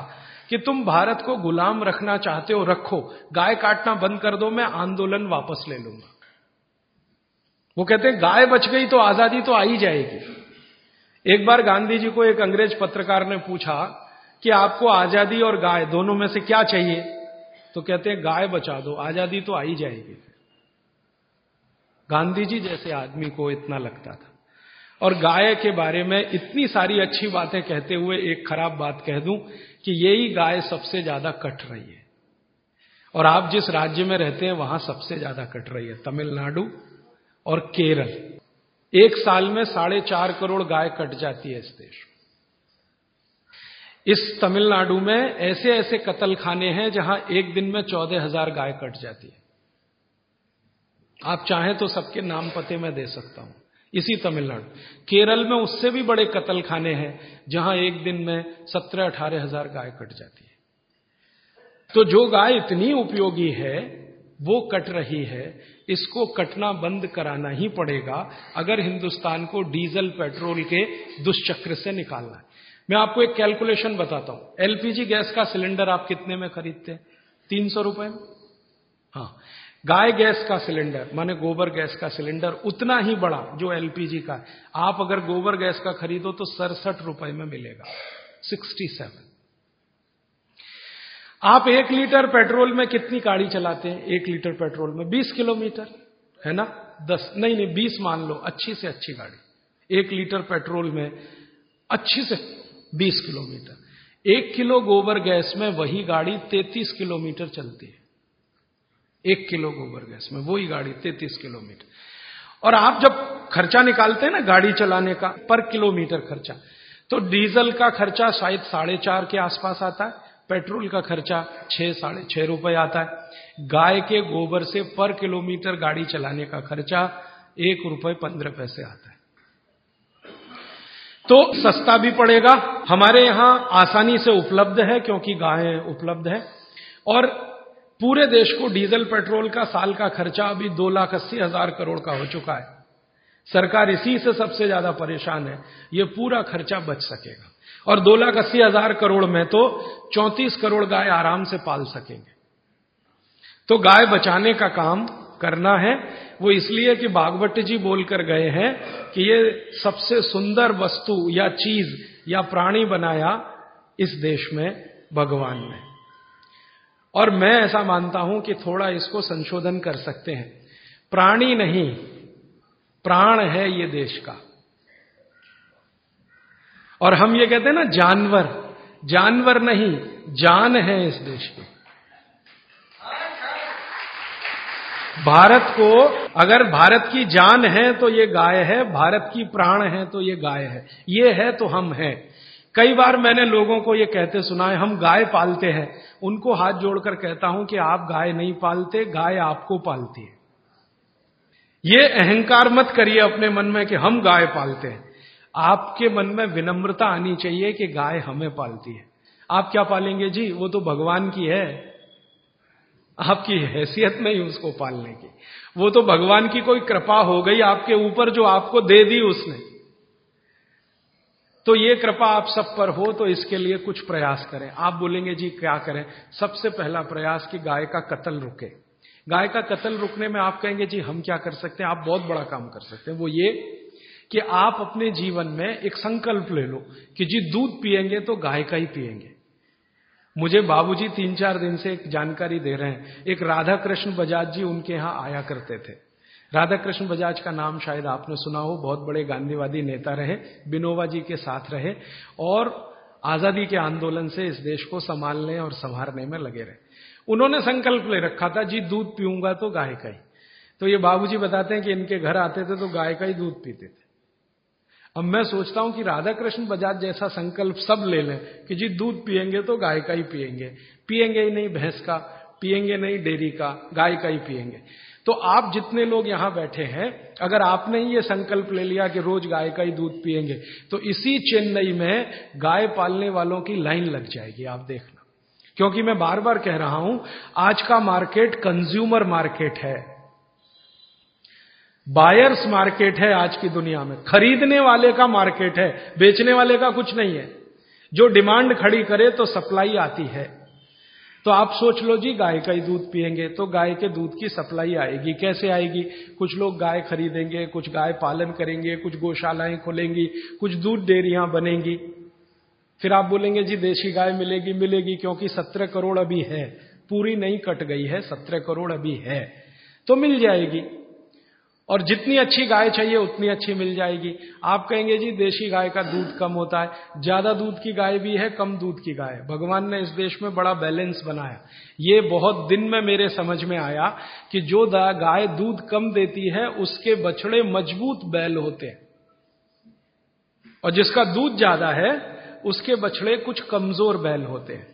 कि तुम भारत को गुलाम रखना चाहते हो, रखो। गाय काटना बंद कर दो, मैं आंदोलन वापस ले लूँगा। वो कहते हैं, गाय बच गई तो आज़ादी तो आ ही जाएगी। एक बार गांधी जी को एक अंग्रेज़ पत्रकार ने पूछा कि आपको आज़ादी और गाय दोनों में से क्या चाहिए? तो कहते हैं, गाय बचा दो, आज़ादी तो आ ही जाएगी। गांधी जी जैसे आदमी को इतना लगता था। और गाय के बारे में इतनी सारी अच्छी बातें कहते हुए एक खराब बात कह दूँ कि यही गाय सबसे ज़्यादा कट रही है। और आप जिस राज्य में रहते हैं, वहाँ सबसे ज़्यादा कट रही है, तमिलनाडु और केरल। एक साल में साढ़े चार करोड़ गाय कट जाती है इस देश इस तमिलनाडु में ऐसे ऐसे कत्ल खाने हैं जहाँ एक दिन में चौदह हज़ार गाय कट जाती है। आप चाहें तो सबके नाम पते मैं दे सकता हूँ। इसी तमिलनाडु। केरल में उससे भी बड़े कत्ल खाने हैं जहाँ एक दिन में सत्रह अठारह हज़ार गाय कट जाती है। तो जो गाय इतनी उपयोगी है वो कट रही है, इसको कटना बंद कराना ही पड़ेगा, अगर हिंदुस्तान को डीजल, पेट्रोल के दुष्चक्र से निकालना है। मैं आपको एक कैलकुलेशन बताता हूँ। एलपीजी गैस का सिलेंडर आप कितने में खरीदते हैं? तीन सौ रुपए में? हाँ। गाय गैस का सिलेंडर, माने गोबर गैस का सिलेंडर उतना ही बड़ा जो एलपीजी का है। आप अगर गोबर गैस का खरीदो तो सड़सठ रुपए में मिलेगा। Sixty seven. आप एक लीटर पेट्रोल में कितनी गाड़ी चलाते हैं? एक लीटर पेट्रोल में बीस किलोमीटर, है ना? दस, नहीं नहीं, बीस मान लो, अच्छी से अच्छी गाड़ी। एक लीटर पेट्रोल में अच्छी से 20 किलोमीटर। एक किलो गोबर गैस में वही गाड़ी 33 किलोमीटर चलती है। एक किलो गोबर गैस में वही गाड़ी 33 किलोमीटर। और आप जब खर्चा निकालते हैं ना गाड़ी चलाने का, पर किलोमीटर खर्चा तो डीजल का खर्चा शायद साढ़े चार के आसपास आता है। पेट्रोल का खर्चा छह, साढ़े छह रुपए आता है। गाय के गोबर से पर किलोमीटर गाड़ी चलाने का खर्चा एक रुपए पंद्रह पैसे आता है। तो सस्ता भी पड़ेगा। हमारे यहाँ आसानी से उपलब्ध है, क्योंकि गायें उपलब्ध है। और पूरे देश को डीजल पेट्रोल का साल का खर्चा अभी दो लाख अस्सी हज़ार करोड़ का हो चुका है। सरकार इसी से सबसे ज़्यादा परेशान है। यह पूरा खर्चा बच सकेगा। और दो लाख अस्सी हज़ार करोड़ में तो चौंतीस करोड़ गाय आराम से पाल सकेंगे। तो गाय बचाने का काम करना है। वो इसलिए कि भागवत जी बोलकर गए हैं कि ये सबसे सुंदर वस्तु या चीज़ या प्राणी बनाया इस देश में भगवान ने। और मैं ऐसा मानता हूँ कि थोड़ा इसको संशोधन कर सकते हैं। प्राणी नहीं, प्राण है ये देश का। और हम ये कहते हैं ना, जानवर। जानवर नहीं, जान है इस देश की भारत को अगर भारत की जान है तो ये गाय है, भारत की प्राण है तो ये गाय है। ये है तो हम हैं। कई बार मैंने लोगों को ये कहते सुना है, हम गाय पालते हैं। उनको हाथ जोड़कर कहता हूँ कि आप गाय नहीं पालते, गाय आपको पालती है। ये अहंकार मत करिए अपने मन में कि हम गाय पालते हैं। आपके मन में विनम्रता आनी चाहिए कि गाय हमें पालती है। आप क्या पालेंगे? जी, वो तो भगवान की है। आपकी हैसियत नहीं उसको पालने की। वो तो भगवान की कोई कृपा हो गई आपके ऊपर जो आपको दे दी उसने। तो ये कृपा आप सब पर हो तो इसके लिए कुछ प्रयास करें। आप बोलेंगे, जी, क्या करें? सबसे पहला प्रयास कि गाय का कत्ल रुके। गाय का कत्ल रुकने में आप कहेंगे, जी, हम क्या कर सकते हैं? आप बहुत बड़ा काम कर सकते हैं। वो ये कि आप अपने जीवन में एक संकल्प ले लो कि जी दूध पिएँगे तो गाय का ही पिएँगे मुझे बाबूजी तीन चार दिन से एक जानकारी दे रहे हैं। एक राधा कृष्ण बजाज जी उनके यहाँ आया करते थे। राधा कृष्ण बजाज का नाम शायद आपने सुना हो, बहुत बड़े गांधीवादी नेता रहे, बिनोवा जी के साथ रहे और आज़ादी के आंदोलन से इस देश को संभालने और संवारने में लगे रहे। उन्होंने संकल्प ले रखा था, जी दूध पीऊँगा तो गाय का ही। तो ये बाबूजी बताते हैं कि इनके घर आते थे तो गाय का ही दूध पीते थे। अब मैं सोचता हूँ कि राधा कृष्ण बजाज जैसा संकल्प सब ले लें कि जी दूध पिएँगे तो गाय का ही पिएँगे पिएँगे ही नहीं भैंस का पिएँगे नहीं डेयरी का गाय का ही पिएँगे तो आप जितने लोग यहाँ बैठे हैं, अगर आपने ये संकल्प ले लिया कि रोज गाय का ही दूध पिएँगे तो इसी चेन्नई में गाय पालने वालों की लाइन लग जाएगी, आप देखना। क्योंकि मैं बार बार कह रहा हूँ, आज का मार्केट कंज्यूमर मार्केट है। बायर्स मार्केट है आज की दुनिया में। खरीदने वाले का मार्केट है, बेचने वाले का कुछ नहीं है। जो डिमांड खड़ी करे तो सप्लाई आती है। तो आप सोच लो जी, गाय का ही दूध पिएँगे तो गाय के दूध की सप्लाई आएगी, कैसे आएगी? कुछ लोग गाय खरीदेंगे, कुछ गाय पालन करेंगे, कुछ गौशालाएँ खोलेंगी, कुछ दूध डेयरियाँ बनेंगी। फिर आप बोलेंगे, जी देशी गाय मिलेगी मिलेगी, क्योंकि सत्रह करोड़ अभी है। पूरी नहीं कट गई है, सत्रह करोड़ अभी है। तो मिल जाएगी। और जितनी अच्छी गाय चाहिए उतनी अच्छी मिल जाएगी। आप कहेंगे, जी, देशी गाय का दूध कम होता है। ज़्यादा दूध की गाय भी है, कम दूध की गाय भगवान ने इस देश में बड़ा बैलेंस बनाया। ये बहुत दिन में मेरे समझ में आया कि जो गाय दूध कम देती है, उसके बछड़े मज़बूत बैल होते हैं। और जिसका दूध ज़्यादा है, उसके बछड़े कुछ कमज़ोर बैल होते हैं।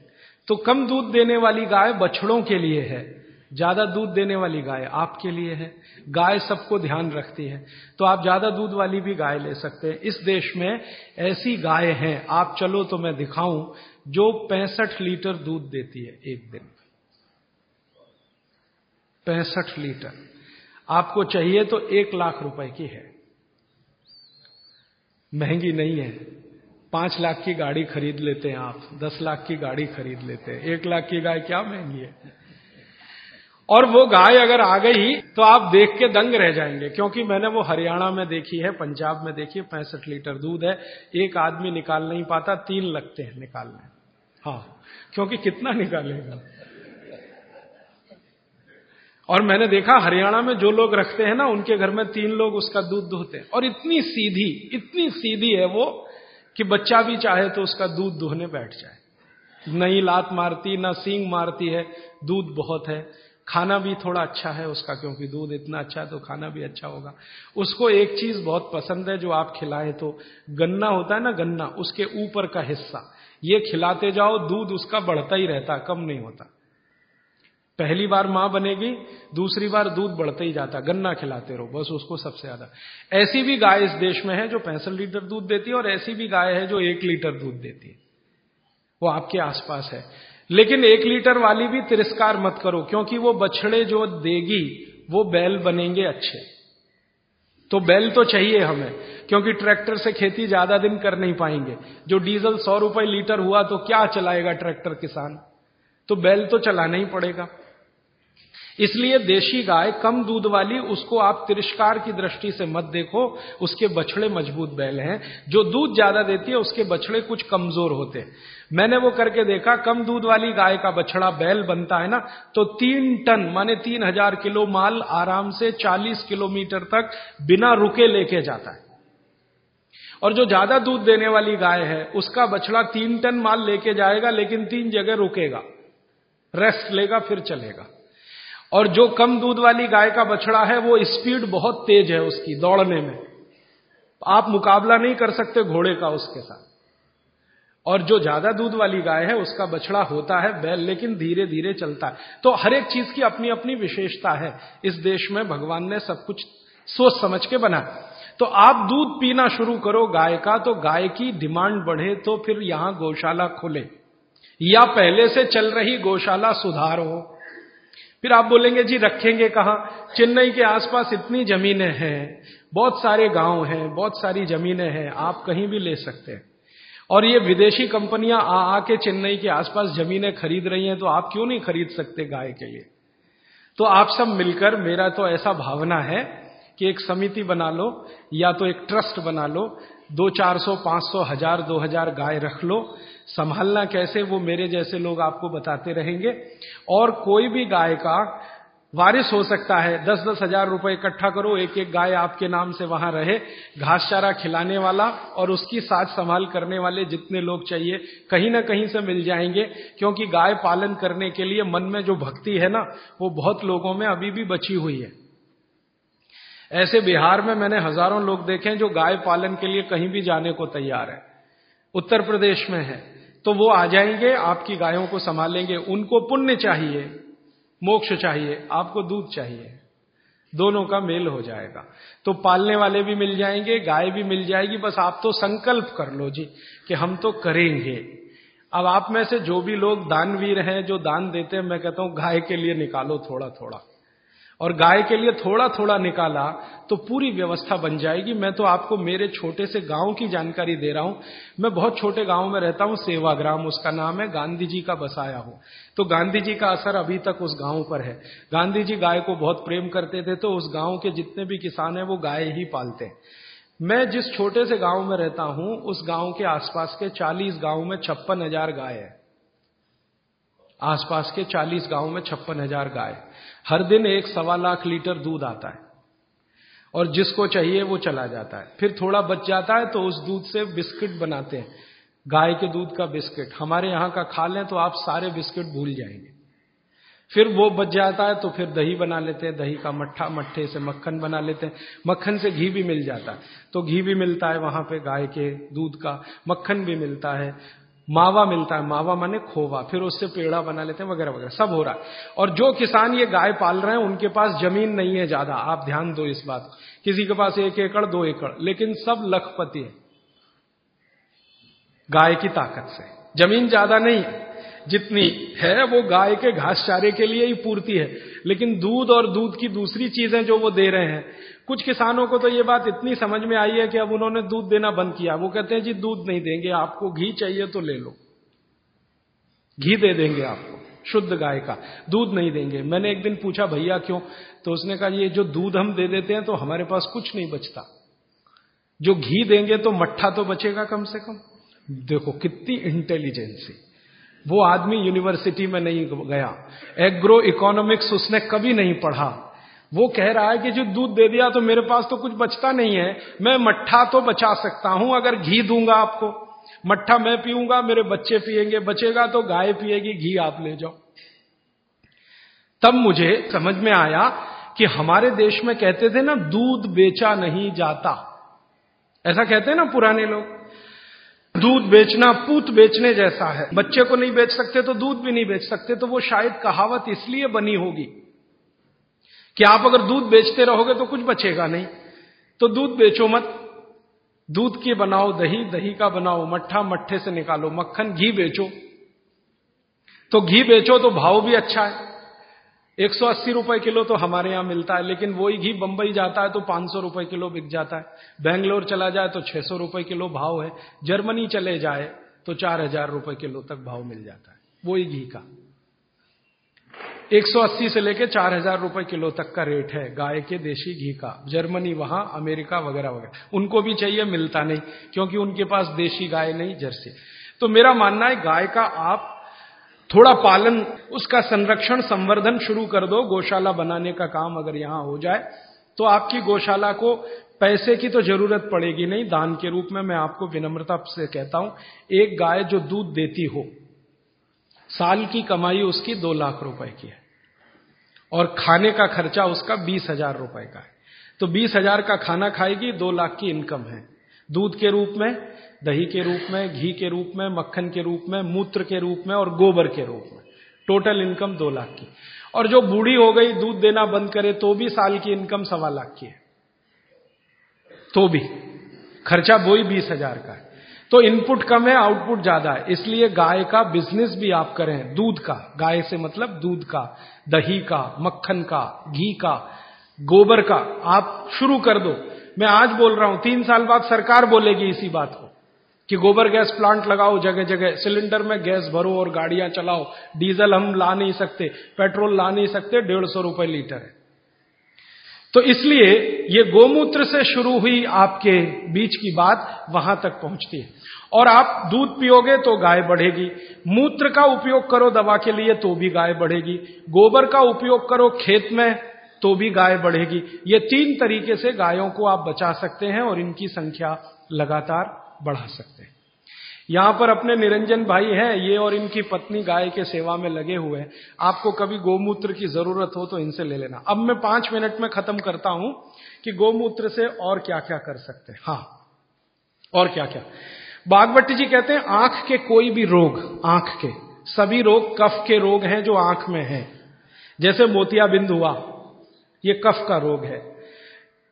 तो कम दूध देने वाली गाय बछड़ों के लिए है। ज़्यादा दूध देने वाली गाय आपके लिए है। गाय सबको ध्यान रखती है। तो आप ज़्यादा दूध वाली भी गाय ले सकते हैं। इस देश में ऐसी गाय हैं, आप चलो तो मैं दिखाऊँ, जो पैंसठ लीटर दूध देती है एक दिन। पैंसठ लीटर। आपको चाहिए तो एक लाख रुपए की है। महँगी नहीं है। पाँच लाख की गाड़ी खरीद लेते हैं आप, दस लाख की गाड़ी खरीद लेते हैं। एक लाख की गाय क्या महँगी है? और वो गाय अगर आ गई तो आप देख के दंग रह जाएँगे, क्योंकि मैंने वो हरियाणा में देखी है, पंजाब में देखी है, पैंसठ लीटर दूध है, एक आदमी निकाल नहीं पाता, तीन लगते हैं निकालने। हाँ क्योंकि कितना निकालेगा? और मैंने देखा, हरियाणा में जो लोग रखते हैं ना, उनके घर में तीन लोग उसका दूध दुहते हैं। और इतनी सीधी इतनी सीधी है वो, कि बच्चा भी चाहे तो उसका दूध दुहने बैठ जाए। नई लात मारती, ना सींग मारती है, दूध बहुत है। खाना भी थोड़ा अच्छा है उसका, क्योंकि दूध इतना अच्छा है तो खाना भी अच्छा होगा। उसको एक चीज़ बहुत पसंद है जो आप खिलाए तो गन्ना होता है ना गन्ना, उसके ऊपर का हिस्सा। ये खिलाते जाओ, दूध उसका बढ़ता ही रहता, कम नहीं होता। पहली बार माँ बनेगी, दूसरी बार दूध बढ़ता ही जाता, गन्ना खिलाते रहो, बस उसको सबसे ज़्यादा। ऐसी भी गाय इस देश में है जो पैंसठ लीटर दूध देती है और ऐसी भी गाय है जो एक लीटर दूध देती है। वो आपके आसपास है। लेकिन एक लीटर वाली भी तिरस्कार मत करो, क्योंकि वो बछड़े जो देगी, वो बैल बनेंगे अच्छे। तो बैल तो चाहिए हमें, क्योंकि ट्रैक्टर से खेती ज़्यादा दिन कर नहीं पाएँगे। जो डीजल सौ रुपए लीटर हुआ तो क्या चलाएगा ट्रैक्टर किसान? तो बैल तो चलाना ही पड़ेगा। इसलिए देशी गाय, कम दूध वाली, उसको आप तिरस्कार की दृष्टि से मत देखो, उसके बछड़े मज़बूत बैल हैं। जो दूध ज़्यादा देती है, उसके बछड़े कुछ कमज़ोर होते हैं। मैंने वो करके देखा, कम दूध वाली गाय का बछड़ा बैल बनता है ना तो तीन टन, माने तीन हज़ार किलो माल आराम से चालीस किलोमीटर तक बिना रुके लेके जाता है। और जो ज़्यादा दूध देने वाली गाय है, उसका बछड़ा तीन टन माल लेके जाएगा, लेकिन तीन जगह रुकेगा। रेस्ट लेगा, फिर चलेगा। और जो कम दूध वाली गाय का बछड़ा है, वो स्पीड बहुत तेज है उसकी, दौड़ने में। आप मुकाबला नहीं कर सकते घोड़े का उसके साथ। और जो ज़्यादा दूध वाली गाय है, उसका बछड़ा होता है बैल, लेकिन धीरे धीरे चलता है। तो हर एक चीज़ की अपनी अपनी विशेषता है। इस देश में भगवान ने सब कुछ सोच समझ के बना। तो आप दूध पीना शुरू करो गाय का तो गाय की डिमांड बढ़े तो फिर यहाँ गौशाला खुले। या पहले से चल रही गौशाला सुधार। फिर आप बोलेंगे, जी, रखेंगे कहाँ? चेन्नई के आसपास इतनी जमीनें हैं, बहुत सारे गाँव हैं, बहुत सारी जमीनें हैं, आप कहीं भी ले सकते हैं। और ये विदेशी कंपनियाँ आ, आके चेन्नई के आसपास जमीनें खरीद रही हैं तो आप क्यों नहीं खरीद सकते गाय के लिए? तो आप सब मिलकर, मेरा तो ऐसा भावना है कि एक समिति बना लो, या तो एक ट्रस्ट बना लो, दो चार सौ, पाँच सौ, हज़ार, दो हज़ार गाय रख लो संभालना कैसे, वो मेरे जैसे लोग आपको बताते रहेंगे। और कोई भी गाय का वारिस हो सकता है दस दस हज़ार रुपए इकट्ठा करो एक एक गाय आपके नाम से वहाँ रहे, घास चारा खिलाने वाला और उसकी साज संभाल करने वाले जितने लोग चाहिए, कहीं ना कहीं से मिल जाएँगे। क्योंकि गाय पालन करने के लिए मन में जो भक्ति है ना, वो बहुत लोगों में अभी भी बची हुई है। ऐसे बिहार में मैंने हज़ारों लोग देखे हैं जो गाय पालन के लिए कहीं भी जाने को तैयार है। उत्तर प्रदेश में है। तो वो आ जाएँगे, आपकी गायों को संभालेंगे, उनको पुण्य चाहिए, मोक्ष चाहिए, आपको दूध चाहिए। दोनों का मेल हो जाएगा। तो पालने वाले भी मिल जाएँगे, गाय भी मिल जाएगी, बस आप तो संकल्प कर लो जी कि हम तो करेंगे। अब आप में से जो भी लोग दानवीर हैं, जो दान देते हैं, मैं कहता हूँ, गाय के लिए निकालो थोड़ा थोड़ा और गाय के लिए थोड़ा थोड़ा निकाला तो पूरी व्यवस्था बन जाएगी। मैं तो आपको मेरे छोटे से गाँव की जानकारी दे रहा हूँ। मैं बहुत छोटे गाँव में रहता हूँ, सेवाग्राम, उसका नाम है गांधी जी का बसाया हो। तो गांधी जी का असर अभी तक उस गाँव पर है। गांधी जी गाय को बहुत प्रेम करते थे तो उस गाँव के जितने भी किसान हैं वो गाय ही पालते हैं। मैं जिस छोटे से गाँव में रहता हूँ, उस गाँव के आसपास के चालीस गाँव में छप्पन हज़ार गाय है। आसपास के चालीस गाँव में छप्पन हज़ार गाय। हर दिन एक सवा लाख लीटर दूध आता है। और जिसको चाहिए वो चला जाता है। फिर थोड़ा बच जाता है तो उस दूध से बिस्किट बनाते हैं। गाय के दूध का बिस्किट। हमारे यहाँ का खा लें तो आप सारे बिस्किट भूल जाएँगे। फिर वो बच जाता है तो फिर दही बना लेते हैं। दही का मट्ठा, मट्ठे से मक्खन बना लेते हैं। मक्खन से घी भी मिल जाता है। तो घी भी मिलता है वहाँ पे गाय के दूध का। मक्खन भी मिलता है। मावा मिलता है, मावा माने खोवा, फिर उससे पेड़ा बना लेते हैं, वगैरह वगैरह, सब हो रहा है। और जो किसान ये गाय पाल रहे हैं, उनके पास ज़मीन नहीं है ज़्यादा, आप ध्यान दो इस बात किसी के पास एक एकड़, दो एकड़, लेकिन सब लखपति है। गाय की ताकत से। ज़मीन ज़्यादा नहीं है, जितनी है, वो गाय के घास चारे के लिए ही पूर्ति है। लेकिन दूध और दूध की दूसरी चीज़ें जो वो दे रहे हैं कुछ किसानों को तो ये बात इतनी समझ में आई है कि अब उन्होंने दूध देना बंद किया। वो कहते हैं, जी, दूध नहीं देंगे, आपको घी चाहिए तो ले लो। घी दे देंगे आपको, शुद्ध गाय का। दूध नहीं देंगे। मैंने एक दिन पूछा, भैया क्यों? तो उसने कहा, ये जो दूध हम दे देते हैं तो हमारे पास कुछ नहीं बचता। जो घी देंगे तो मट्ठा तो बचेगा कम से कम। देखो, कितनी इंटेलिजेंसी वो आदमी यूनिवर्सिटी में नहीं गया। एग्रो इकोनॉमिक्स उसने कभी नहीं पढ़ा। वो कह रहा है कि जो, दूध दे दिया तो मेरे पास तो कुछ बचता नहीं है। मैं मट्ठा तो बचा सकता हूँ, अगर घी दूँगा आपको। मट्ठा मैं पीऊँगा, मेरे बच्चे पिएँगे बचेगा तो गाय पिएगी, घी आप ले जाओ। तब मुझे समझ में आया कि हमारे देश में कहते थे ना, दूध बेचा नहीं जाता। ऐसा कहते हैं ना पुराने लोग, दूध बेचना पूत बेचने जैसा है। बच्चे को नहीं बेच सकते तो दूध भी नहीं बेच सकते तो वो शायद कहावत इसलिए बनी होगी कि आप अगर दूध बेचते रहोगे तो कुछ बचेगा नहीं। तो दूध बेचो मत। दूध की बनाओ, दही दही का बनाओ, मट्ठा मट्ठे से निकालो, मक्खन, घी बेचो। तो घी बेचो तो भाव भी अच्छा है। एक सौ अस्सी रुपए किलो तो हमारे यहाँ मिलता है, लेकिन वही घी बंबई जाता है तो पाँच सौ रुपए किलो बिक जाता है। बेंगलोर चला जाए तो छह सौ रुपए किलो भाव है। जर्मनी चले जाए तो चार हज़ार रुपए किलो तक भाव मिल जाता है। वही घी का। 180 से लेके 4000 रुपए किलो तक का रेट है। गाय के, देशी घी का, जर्मनी, वहाँ, अमेरिका वगैरह वगैरह। उनको भी चाहिए, मिलता नहीं, क्योंकि उनके पास देशी गाय नहीं, जर्सी। तो मेरा मानना है, गाय का आप थोड़ा पालन, उसका संरक्षण, संवर्धन शुरू कर दो। गौशाला बनाने का काम अगर यहाँ हो जाए तो आपकी गौशाला को पैसे की तो ज़रूरत पड़ेगी नहीं। दान के रूप में मैं आपको विनम्रता से कहता हूँ, एक गाय जो दूध देती हो साल की कमाई उसकी दो लाख रुपए की है। और खाने का खर्चा उसका बीस हज़ार रुपए का है। तो बीस हज़ार का खाना खाएगी, दो लाख की इनकम है। दूध के रूप में, दही के रूप में, घी के रूप में, मक्खन के रूप में, मूत्र के रूप में और गोबर के रूप में। टोटल इनकम दो लाख की। और जो बूढ़ी हो गई, दूध देना बंद करे तो भी साल की इनकम सवा लाख की है। तो भी। खर्चा वो ही बीस हज़ार का है। तो इनपुट कम है, आउटपुट ज़्यादा है। इसलिए गाय का बिज़नेस भी आप करें, दूध का। गाय से मतलब दूध का, दही का, मक्खन का, घी का, गोबर का। आप शुरू कर दो। मैं आज बोल रहा हूँ, तीन साल बाद सरकार बोलेगी इसी बात को कि गोबर गैस प्लांट लगाओ जगह जगह सिलेंडर में गैस भरो और गाड़ियाँ चलाओ। डीजल हम ला नहीं सकते, पेट्रोल ला नहीं सकते, डेढ़ सौ रुपए लीटर है। तो इसलिए ये गोमूत्र से शुरू हुई आपके बीच की बात वहाँ तक पहुँचती है। और आप दूध पियोगे तो गाय बढ़ेगी। मूत्र का उपयोग करो दवा के लिए तो भी गाय बढ़ेगी। गोबर का उपयोग करो खेत में तो भी गाय बढ़ेगी। ये तीन तरीके से गायों को आप बचा सकते हैं और इनकी संख्या लगातार बढ़ा सकते हैं। यहाँ पर अपने निरंजन भाई हैं, ये और इनकी पत्नी गाय के सेवा में लगे हुए हैं। आपको कभी गोमूत्र की ज़रूरत हो तो इनसे ले लेना। अब मैं पाँच मिनट में खत्म करता हूँ कि गोमूत्र से और क्या क्या कर सकते हैं। हाँ और क्या क्या बागवती जी कहते हैं, आँख के कोई भी रोग, आँख के, सभी रोग कफ के रोग हैं जो आँख में है। जैसे मोतियाबिंद हुआ, ये कफ का रोग है।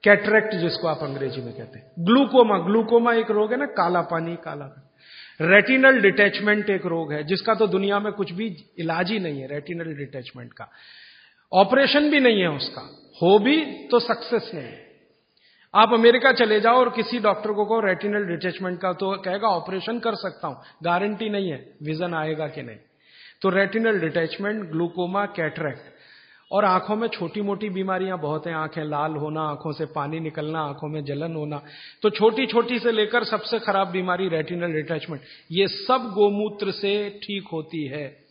कैटरेक्ट जिसको आप अंग्रेज़ी में कहते हैं। ग्लूकोमा ग्लूकोमा एक रोग है ना, काला पानी, काला रेटिनल डिटैचमेंट एक रोग है, जिसका तो दुनिया में कुछ भी इलाज ही नहीं है, रेटिनल डिटैचमेंट का। ऑपरेशन भी नहीं है उसका, हो भी तो सक्सेस नहीं आप अमेरिका चले जाओ और किसी डॉक्टर को कहो रेटिनल डिटैचमेंट का तो कहेगा, ऑपरेशन कर सकता हूँ, गारंटी नहीं है, विजन आएगा कि नहीं? तो रेटिनल डिटैचमेंट, ग्लूकोमा, कैटरेक्ट और आँखों में छोटी मोटी बीमारियाँ बहुत हैं, आँखें लाल होना, आँखों से पानी निकलना, आँखों में जलन होना। तो छोटी छोटी से लेकर सबसे खराब बीमारी रेटिनल डिटैचमेंट। ये सब गोमूत्र से ठीक होती है।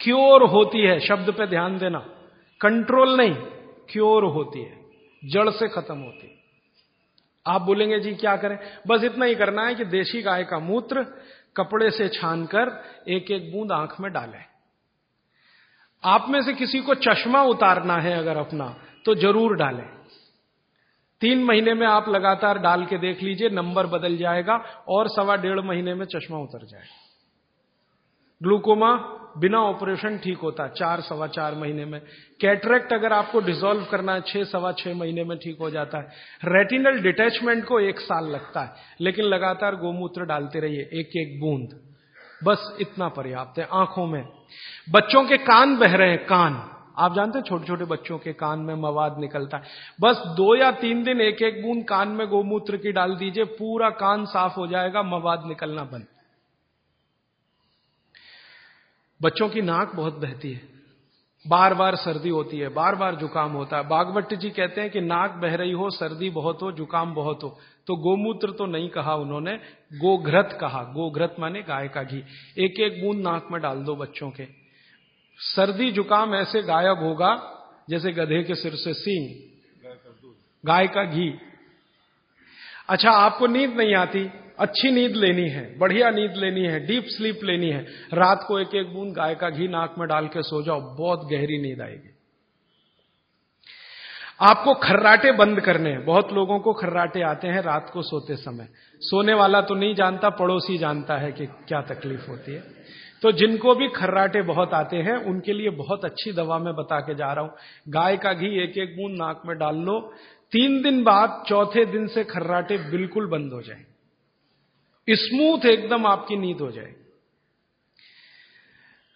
क्योर होती है, शब्द पे ध्यान देना। कंट्रोल नहीं, क्योर होती है। जड़ से खत्म होती है। आप बोलेंगे, जी, क्या करें? बस इतना ही करना है कि देशी गाय का मूत्र कपड़े से छानकर एक एक बूंद आँख में डालें। आप में से किसी को चश्मा उतारना है अगर अपना तो ज़रूर डालें। तीन महीने में आप लगातार डाल के देख लीजिए, नंबर बदल जाएगा और सवा डेढ़ महीने में चश्मा उतर जाएगा। ग्लूकोमा बिना ऑपरेशन ठीक होता है चार सवा चार महीने में। कैटरेक्ट अगर आपको डिसॉल्व करना है, छह सवा छह महीने में ठीक हो जाता है। रेटिनल डिटैचमेंट को एक साल लगता है, लेकिन लगातार गोमूत्र डालते रहिए एक एक बूंद। बस इतना पर्याप्त है आँखों में। बच्चों के कान बह रहे हैं, कान। आप जानते हैं छोटे छोटे बच्चों के कान में मवाद निकलता है। बस दो या तीन दिन एक एक बूंद कान में गोमूत्र की डाल दीजिए, पूरा कान साफ़ हो जाएगा, मवाद निकलना बंद। बच्चों की नाक बहुत बहती है। बार बार सर्दी होती है बार बार जुकाम होता है। बागवट जी कहते हैं कि नाक बह रही हो सर्दी बहुत हो जुकाम बहुत हो। तो गोमूत्र तो नहीं कहा उन्होंने गोघ्रत कहा। गोघ्रत माने गाय का घी। एक एक बूंद नाक में डाल दो बच्चों के। सर्दी जुकाम ऐसे गायब होगा जैसे गधे के सिर से सींग। गाय का घी। अच्छा आपको नींद नहीं आती? अच्छी नींद लेनी है, बढ़िया नींद लेनी है, डीप स्लीप लेनी है। रात को एक एक बूंद गाय का घी नाक में डाल के सो जाओ, बहुत गहरी नींद आएगी। आपको खर्राटे बंद करने हैं। बहुत लोगों को खर्राटे आते हैं रात को सोते समय। सोने वाला तो नहीं जानता, पड़ोसी जानता है कि क्या तकलीफ़ होती है। तो जिनको भी खर्राटे बहुत आते हैं, उनके लिए बहुत अच्छी दवा मैं बता के जा रहा हूँ। गाय का घी एक एक बूंद नाक में डाल लो। तीन दिन बाद चौथे दिन से खर्राटे बिल्कुल बंद हो जाए स्मूथ एकदम आपकी नींद हो जाए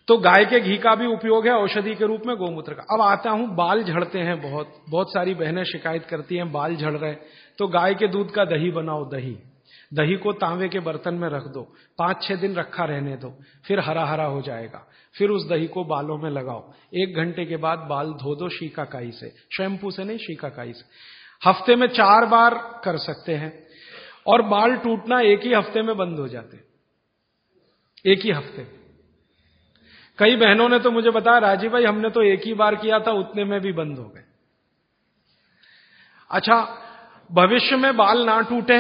तो गाय के घी का भी उपयोग है, औषधि के रूप में गोमूत्र का। अब आता हूँ, बाल झड़ते हैं बहुत। बहुत सारी बहनें शिकायत करती हैं, बाल झड़ रहे तो गाय के दूध का दही बनाओ, दही। दही को तांबे के बर्तन में रख दो। पाँच छह दिन रखा रहने दो। फिर हरा हरा हो जाएगा। फिर उस दही को बालों में लगाओ। एक घंटे के बाद बाल धो दो शीकाकाई से। शैम्पू से नहीं, शीकाकाई से। हफ़्ते में चार बार कर सकते हैं। और बाल टूटना एक ही हफ़्ते में बंद हो जाते एक ही हफ़्ते। कई बहनों ने तो मुझे बताया, राजीव भाई, हमने तो एक ही बार किया था, उतने में भी बंद हो गए। अच्छा भविष्य में बाल ना टूटे,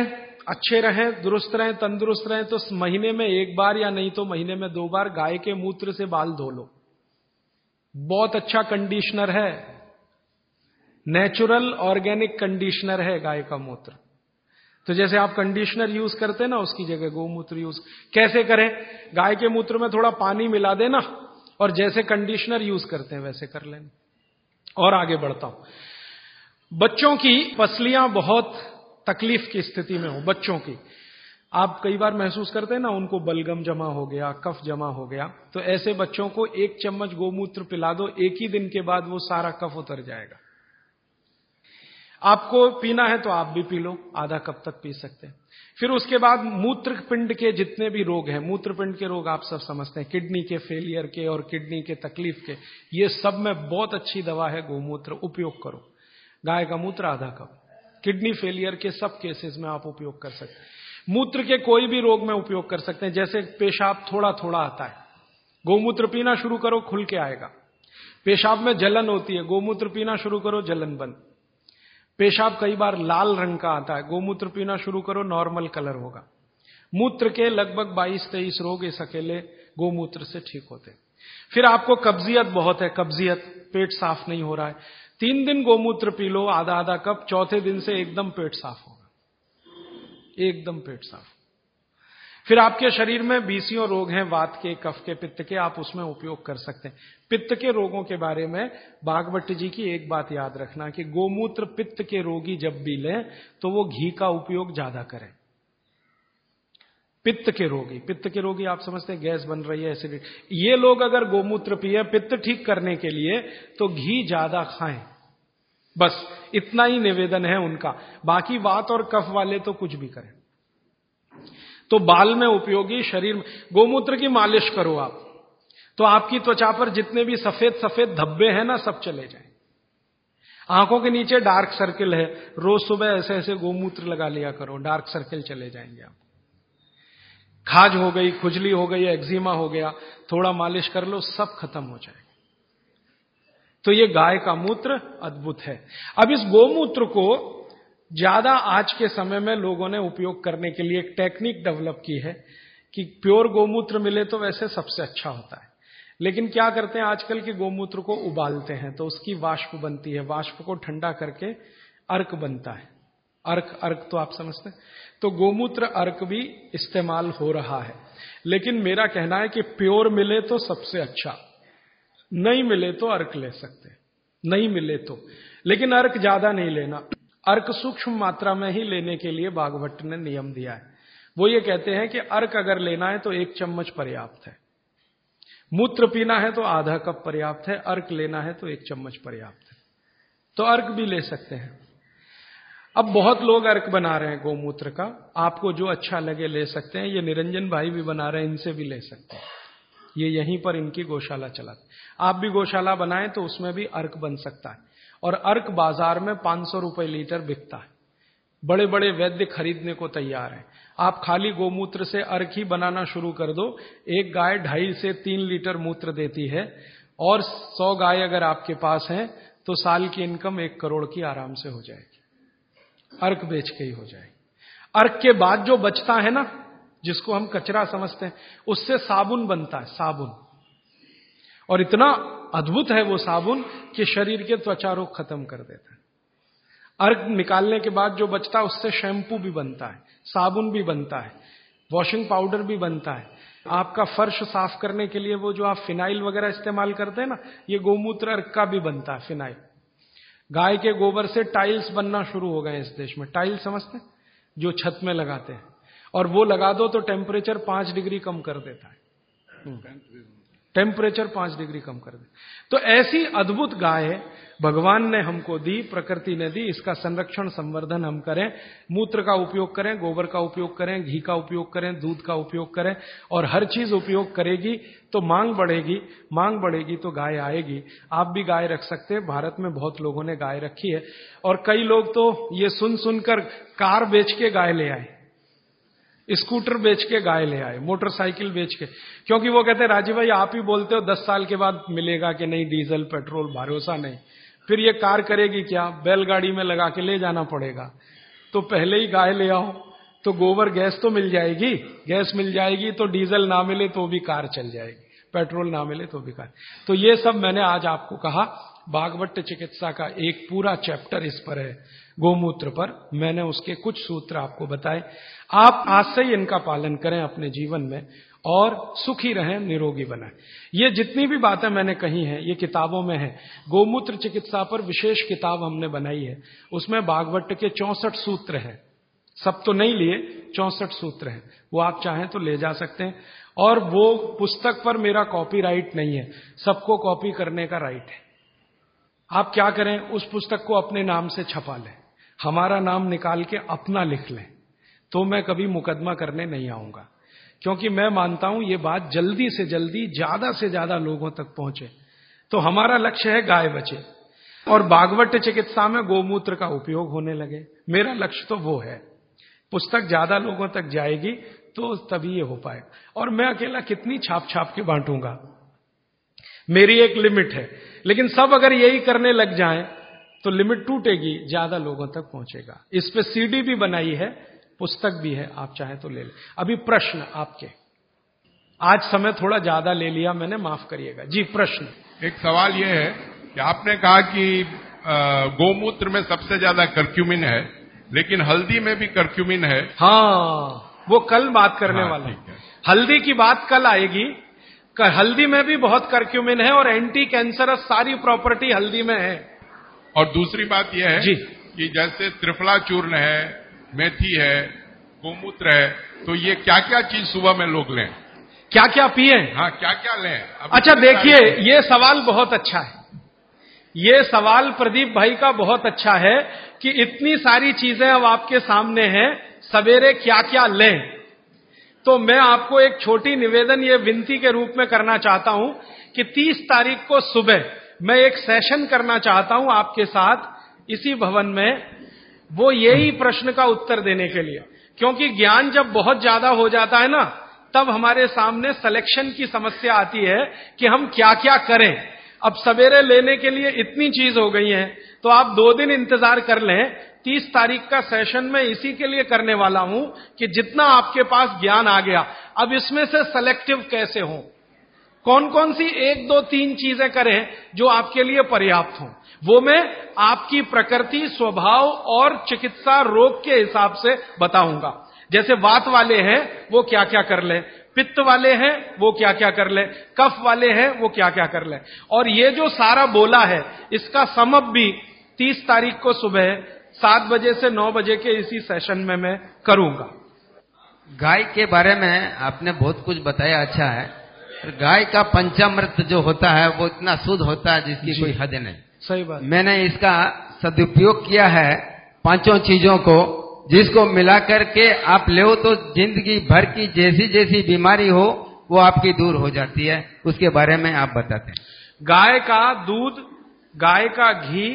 अच्छे रहें, दुरुस्त रहें, तंदुरुस्त रहें तो महीने में एक बार या नहीं तो महीने में दो बार गाय के मूत्र से बाल धो लो। बहुत अच्छा कंडीशनर है। नेचुरल, ऑर्गेनिक कंडीशनर है गाय का मूत्र। तो जैसे आप कंडीशनर यूज़ करते ना, उसकी जगह गोमूत्र यूज़। कैसे करें? गाय के मूत्र में थोड़ा पानी मिला देना और जैसे कंडीशनर यूज़ करते हैं, वैसे कर लेना और आगे बढ़ता हूँ। बच्चों की पसलियाँ बहुत तकलीफ़ की स्थिति में हो, बच्चों की। आप कई बार महसूस करते हैं ना, उनको बलगम जमा हो गया, कफ जमा हो गया तो ऐसे बच्चों को एक चम्मच गोमूत्र पिला दो, एक ही दिन के बाद वो सारा कफ उतर जाएगा। आपको पीना है तो आप भी पी लो, आधा कप तक पी सकते हैं। फिर उसके बाद मूत्र पिंड के जितने भी रोग हैं मूत्र पिंड के रोग आप सब समझते हैं, किडनी के फेलियर के और किडनी के तकलीफ़ के, ये सब में बहुत अच्छी दवा है गोमूत्र, उपयोग करो। गाय का मूत्र आधा कप, किडनी फेलियर के सब केसेस में आप उपयोग कर सकते हैं। मूत्र के कोई भी रोग में उपयोग कर सकते हैं, जैसे पेशाब थोड़ा थोड़ा आता है। गोमूत्र पीना शुरू करो, खुल के आएगा। पेशाब में जलन होती है, गोमूत्र पीना शुरू करो, जलन बंद। पेशाब कई बार लाल रंग का आता है। गोमूत्र पीना शुरू करो नॉर्मल कलर होगा। मूत्र के लगभग 22-23 रोग इस अकेले गोमूत्र से ठीक होते फिर आपको कब्जियत बहुत है, कब्जियत, पेट साफ़ नहीं हो रहा है। तीन दिन गोमूत्र पी लो, आधा आधा कप, चौथे दिन से एकदम पेट साफ़ होगा। एकदम पेट साफ़। फिर आपके शरीर में बीसियों रोग हैं, वात के, कफ के, पित्त के, आप उसमें उपयोग कर सकते हैं। पित्त के रोगों के बारे में बागवट जी की एक बात याद रखना कि गोमूत्र पित्त के रोगी जब भी लें तो वो घी का उपयोग ज़्यादा करें। पित्त के रोगी, पित्त के रोगी आप समझते हैं, गैस बन रही है एसिडिटी ये लोग अगर गोमूत्र पिए, पित्त ठीक करने के लिए तो घी ज़्यादा खाएँ। बस, इतना ही निवेदन है उनका। बाकी वात और कफ वाले तो कुछ भी करें। तो बाल में उपयोगी शरीर में गोमूत्र की मालिश करो आप। तो आपकी त्वचा पर जितने भी सफ़ेद सफ़ेद धब्बे हैं ना, सब चले जाए। आँखों के नीचे डार्क सर्किल है। रोज सुबह ऐसे ऐसे गोमूत्र लगा लिया करो, डार्क सर्किल चले जाएँगे आप। खाज हो गई, खुजली हो गई, एक्जिमा हो गया, थोड़ा मालिश कर लो, सब खत्म हो जाएगा। तो ये गाय का मूत्र अद्भुत है। अब इस गोमूत्र को ज़्यादा आज के समय में लोगों ने उपयोग करने के लिए एक टेक्निक डेवलप की है कि प्योर गोमूत्र मिले तो वैसे सबसे अच्छा होता है। लेकिन क्या करते हैं, आजकल के गोमूत्र को उबालते हैं तो उसकी वाष्प बनती है। वाष्प को ठंडा करके अर्क बनता है। अर्क अर्क तो आप समझते हैं। तो गोमूत्र अर्क भी इस्तेमाल हो रहा है। लेकिन मेरा कहना है कि प्योर मिले तो सबसे अच्छा। नहीं मिले तो अर्क ले सकते नहीं मिले तो। लेकिन अर्क ज़्यादा नहीं लेना। अर्क सूक्ष्म मात्रा में ही लेने के लिए बागभट्ट ने नियम दिया है। वो ये कहते हैं कि अर्क अगर लेना है तो एक चम्मच पर्याप्त है। मूत्र पीना है तो आधा कप पर्याप्त है, अर्क लेना है तो एक चम्मच पर्याप्त है। तो अर्क भी ले सकते हैं। अब बहुत लोग अर्क बना रहे हैं गोमूत्र का। आपको जो अच्छा लगे ले सकते हैं। ये निरंजन भाई भी बना रहे हैं, इनसे भी ले सकते हैं। ये यहीं पर इनकी गौशाला चलाते आप भी गौशाला बनाएँ तो उसमें भी अर्क बन सकता है। और अर्क बाज़ार में पाँच सौ रुपए लीटर बिकता है। बड़े बड़े वैद्य खरीदने को तैयार हैं। आप खाली गोमूत्र से अर्क ही बनाना शुरू कर दो। एक गाय ढाई से तीन लीटर मूत्र देती है और सौ गाय अगर आपके पास हैं तो साल की इनकम एक करोड़ की आराम से हो जाएगी। अर्क बेच के ही हो जाएगी। अर्क के बाद जो बचता है ना, जिसको हम कचरा समझते हैं, उससे साबुन बनता है, साबुन। और इतना अद्भुत है वो साबुन कि शरीर के त्वचा रोग खत्म कर देता है। अर्घ निकालने के बाद जो बचता है, उससे शैम्पू भी बनता है, साबुन भी बनता है, वॉशिंग पाउडर भी बनता है। आपका फर्श साफ़ करने के लिए वो जो आप फिनाइल वगैरह इस्तेमाल करते हैं ना, ये गोमूत्र अर्घ का भी बनता है, फिनाइल। गाय के गोबर से टाइल्स बनना शुरू हो गए इस देश में। टाइल्स समझते हैं? जो छत में लगाते हैं। और वो लगा दो तो टेम्परेचर पाँच डिग्री कम कर देता है। टेम्परेचर पाँच डिग्री कम कर दे। तो ऐसी अद्भुत गाय भगवान ने हमको दी, प्रकृति ने दी, इसका संरक्षण, संवर्धन हम करें। मूत्र का उपयोग करें, गोबर का उपयोग करें, घी का उपयोग करें, दूध का उपयोग करें और हर चीज़ उपयोग करेगी तो मांग बढ़ेगी मांग बढ़ेगी तो गाय आएगी। आप भी गाय रख सकते हैं, भारत में बहुत लोगों ने गाय रखी है। और कई लोग तो ये सुन सुनकर कार बेच के गाय ले आए। स्कूटर बेच के गाय ले आए, मोटरसाइकिल बेच के। क्योंकि वो कहते राजीव भाई, आप ही बोलते हो, दस साल के बाद मिलेगा कि नहीं, डीजल, पेट्रोल, भरोसा नहीं। फिर ये कार करेगी क्या? बैलगाड़ी में लगा के ले जाना पड़ेगा। तो पहले ही गाय ले आओ तो गोबर गैस तो मिल जाएगी। गैस मिल जाएगी तो डीजल ना मिले तो भी कार चल जाएगी। पेट्रोल ना मिले तो भी कार। तो ये सब मैंने आज आपको कहा। बागवट चिकित्सा का एक पूरा चैप्टर इस पर है। गोमूत्र पर। मैंने उसके कुछ सूत्र आपको बताए। आप आज से ही इनका पालन करें अपने जीवन में और सुखी रहें, निरोगी बनाएँ ये जितनी भी बातें मैंने कही हैं, ये किताबों में है। गोमूत्र चिकित्सा पर विशेष किताब हमने बनाई है। उसमें बागवट के चौसठ सूत्र हैं। सब तो नहीं लिए, चौसठ सूत्र हैं। वो आप चाहें तो ले जा सकते हैं। और वो पुस्तक पर मेरा कॉपीराइट नहीं है। सबको कॉपी करने का राइट है। आप क्या करें, उस पुस्तक को अपने नाम से छपा लें। हमारा नाम निकाल के अपना लिख लें तो मैं कभी मुकदमा करने नहीं आऊँगा। क्योंकि मैं मानता हूँ ये बात जल्दी से जल्दी, ज़्यादा से ज़्यादा लोगों तक पहुँचे। तो हमारा लक्ष्य है गाय बचे। और बागवट चिकित्सा में गोमूत्र का उपयोग होने लगे। मेरा लक्ष्य तो वो है। पुस्तक ज़्यादा लोगों तक जाएगी तो तभी ये हो पाएगा और मैं अकेला कितनी छाप छाप के बांटूँगा? मेरी एक लिमिट है। लेकिन सब अगर यही करने लग जाएँ तो लिमिट टूटेगी ज़्यादा लोगों तक पहुंचेगा। इस पे सीडी भी बनाई है पुस्तक भी है आप चाहें तो ले लें। अभी प्रश्न आपके। आज समय थोड़ा ज़्यादा ले लिया मैंने माफ़ करिएगा। जी प्रश्न। एक सवाल यह है कि आपने कहा कि गोमूत्र में सबसे ज़्यादा कर्क्यूमिन है लेकिन हल्दी में भी कर्क्यूमिन है। हाँ वो कल बात करने हाँ, वाला है। हल्दी की बात कल आएगी। हल्दी में भी बहुत कर्क्यूमिन है और एंटी कैंसरस सारी प्रॉपर्टी हल्दी में है। और दूसरी बात यह है जी। कि जैसे त्रिफला चूर्ण है मेथी है गोमूत्र है तो ये क्या क्या चीज़ सुबह में लोग लें? क्या क्या पिए? हाँ क्या क्या लें अच्छा देखिए ये सवाल बहुत अच्छा है। ये सवाल प्रदीप भाई का बहुत अच्छा है कि इतनी सारी चीज़ें अब आपके सामने हैं सवेरे क्या क्या लें? तो मैं आपको एक छोटी निवेदन ये विनती के रूप में करना चाहता हूँ कि 30 तारीख को सुबह मैं एक सेशन करना चाहता हूँ आपके साथ इसी भवन में, वो यही प्रश्न का उत्तर देने के लिए। क्योंकि ज्ञान जब बहुत ज़्यादा हो जाता है ना, तब हमारे सामने सिलेक्शन की समस्या आती है कि हम क्या क्या करें। अब सवेरे लेने के लिए इतनी चीज़ हो गई है तो आप दो दिन इंतज़ार कर लें। तीस तारीख का सेशन में इसी के लिए करने वाला हूँ कि जितना आपके पास ज्ञान आ गया। अब इसमें से सेलेक्टिव कैसे हो? कौन कौन सी एक, दो, तीन चीज़ें करें जो आपके लिए पर्याप्त हो? वो मैं आपकी प्रकृति, स्वभाव और चिकित्सा रोग के हिसाब से बताऊँगा। जैसे वात वाले हैं, वो क्या क्या कर ले? पित्त वाले हैं, वो क्या क्या कर ले? कफ वाले हैं, वो क्या क्या कर ले? और ये जो सारा बोला है, इसका समप भी तीस तारीख को सुबह सात बजे से नौ बजे के इसी सेशन में मैं करूँगा। गाय के बारे में आपने बहुत कुछ बताया अच्छा है। गाय का पंचामृत जो होता है वो इतना शुद्ध होता है जिसकी कोई हद नहीं। सही बात। मैंने इसका सदुपयोग किया है पाँचों चीज़ों को जिसको मिला करके आप ले तो ज़िंदगी भर की जैसी जैसी बीमारी हो वो आपकी दूर हो जाती है। उसके बारे में आप बताते हैं। गाय का दूध गाय का घी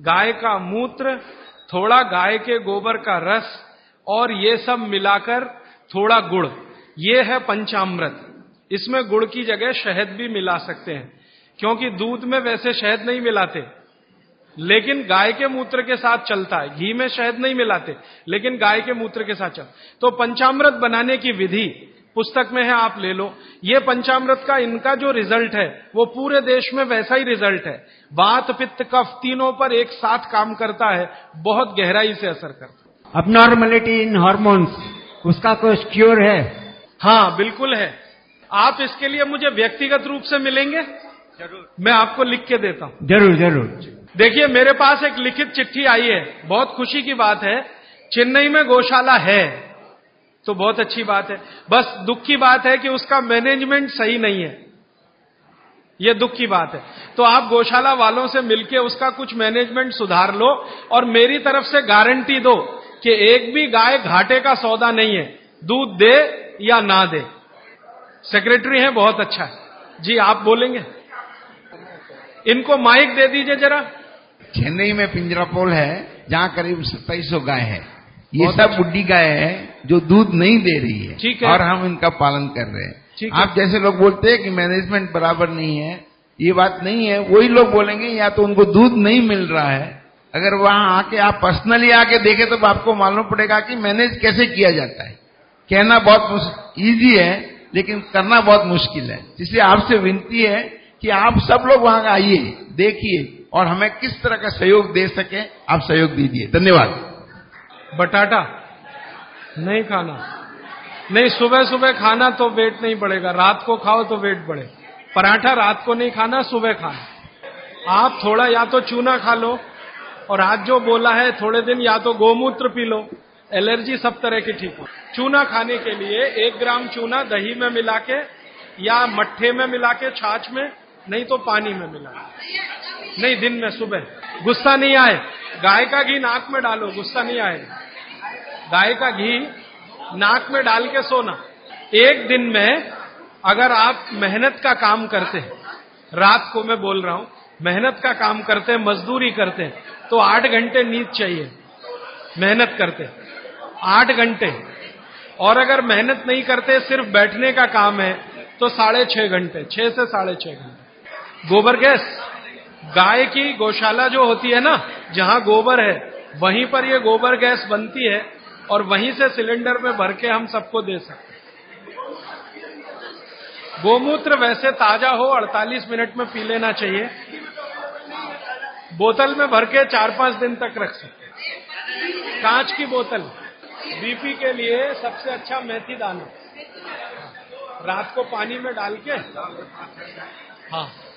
गाय का मूत्र थोड़ा गाय के गोबर का रस और ये सब मिलाकर थोड़ा गुड़। ये है पंचामृत। इसमें गुड़ की जगह शहद भी मिला सकते हैं क्योंकि दूध में वैसे शहद नहीं मिलाते। लेकिन गाय के मूत्र के साथ चलता है घी में शहद नहीं मिलाते लेकिन गाय के मूत्र के साथ चल। तो पंचामृत बनाने की विधि पुस्तक में है आप ले लो। ये पंचामृत का इनका जो रिज़ल्ट है वो पूरे देश में वैसा ही रिज़ल्ट है। बात पित्त कफ तीनों पर एक साथ काम करता है बहुत गहराई से असर करता है। अब नॉर्मलिटी इन हॉर्मोन्स उसका कोई क्योर है? हाँ बिल्कुल है। आप इसके लिए मुझे व्यक्तिगत रूप से मिलेंगे? ज़रूर। मैं आपको लिख के देता हूँ। ज़रूर ज़रूर। देखिए मेरे पास एक लिखित चिट्ठी आई है। बहुत खुशी की बात है। चेन्नई में गौशाला है। तो बहुत अच्छी बात है। बस दुख की बात है कि उसका मैनेजमेंट सही नहीं है। यह दुख की बात है। तो आप गौशाला वालों से मिलके उसका कुछ मैनेजमेंट सुधार लो और मेरी तरफ़ से गारंटी दो कि एक भी गाय घाटे का सौदा नहीं है। दूध दे या ना दे। सेक्रेटरी है बहुत अच्छा है। जी आप बोलेंगे? इनको माइक दे दीजिए जरा। चेन्नई में पिंजरापोल है जहाँ करीब सत्ताईस सौ गाय है। ये सब अच्छा। बुढ़ी गाय है जो दूध नहीं दे रही है। ठीक है। और हम इनका पालन कर रहे हैं। आप जैसे लोग बोलते हैं कि मैनेजमेंट बराबर नहीं है ये बात नहीं है। वही लोग बोलेंगे या तो उनको दूध नहीं मिल रहा है। अगर वहाँ आके आप पर्सनली आके देखे तो आपको मालूम पड़ेगा कि मैनेज कैसे किया जाता है। कहना बहुत इजी है लेकिन करना बहुत मुश्किल है। इसलिए आपसे विनती है कि आप सब लोग वहाँ आइए, देखिए और हमें किस तरह का सहयोग दे सके, आप सहयोग दीजिए। धन्यवाद। बटाटा? नहीं खाना। नहीं सुबह सुबह खाना तो वेट नहीं बढ़ेगा। रात को खाओ तो वेट बढ़े। पराठा रात को नहीं खाना, सुबह खाना। आप थोड़ा या तो चूना खा लो और आज जो बोला है, थोड़े दिन या तो गोमूत्र पी लो। एलर्जी सब तरह की ठीक हो। चूना खाने के लिए एक ग्राम चूना दही में मिला के या मट्ठे में मिला के छाछ में, नहीं तो पानी में मिला नहीं, दिन में, सुबह। गुस्सा नहीं आए। गाय का घी नाक में डालो, गुस्सा नहीं आएगा गाय का घी नाक में डाल के सोना। एक दिन में अगर आप मेहनत का काम करते हैं, रात को मैं बोल रहा हूँ, मेहनत का काम करते हैं, मजदूरी करते हैं तो आठ घंटे नींद चाहिए। मेहनत करते आठ घंटे। और अगर मेहनत नहीं करते, सिर्फ़ बैठने का काम है तो साढ़े छह घंटे, छह से साढ़े छह घंटे। गोबर गैस, गाय की गौशाला जो होती है ना, जहाँ गोबर है, वहीं पर ये गोबर गैस बनती है और वहीं से सिलेंडर में भर के हम सबको दे सकते गोमूत्र वैसे ताज़ा हो 48 मिनट में पी लेना चाहिए। बोतल में भर के चार पाँच दिन तक रख सकते कांच की बोतल। बीपी के लिए सबसे अच्छा मेथी दाना। रात को पानी में डाल के। हाँ।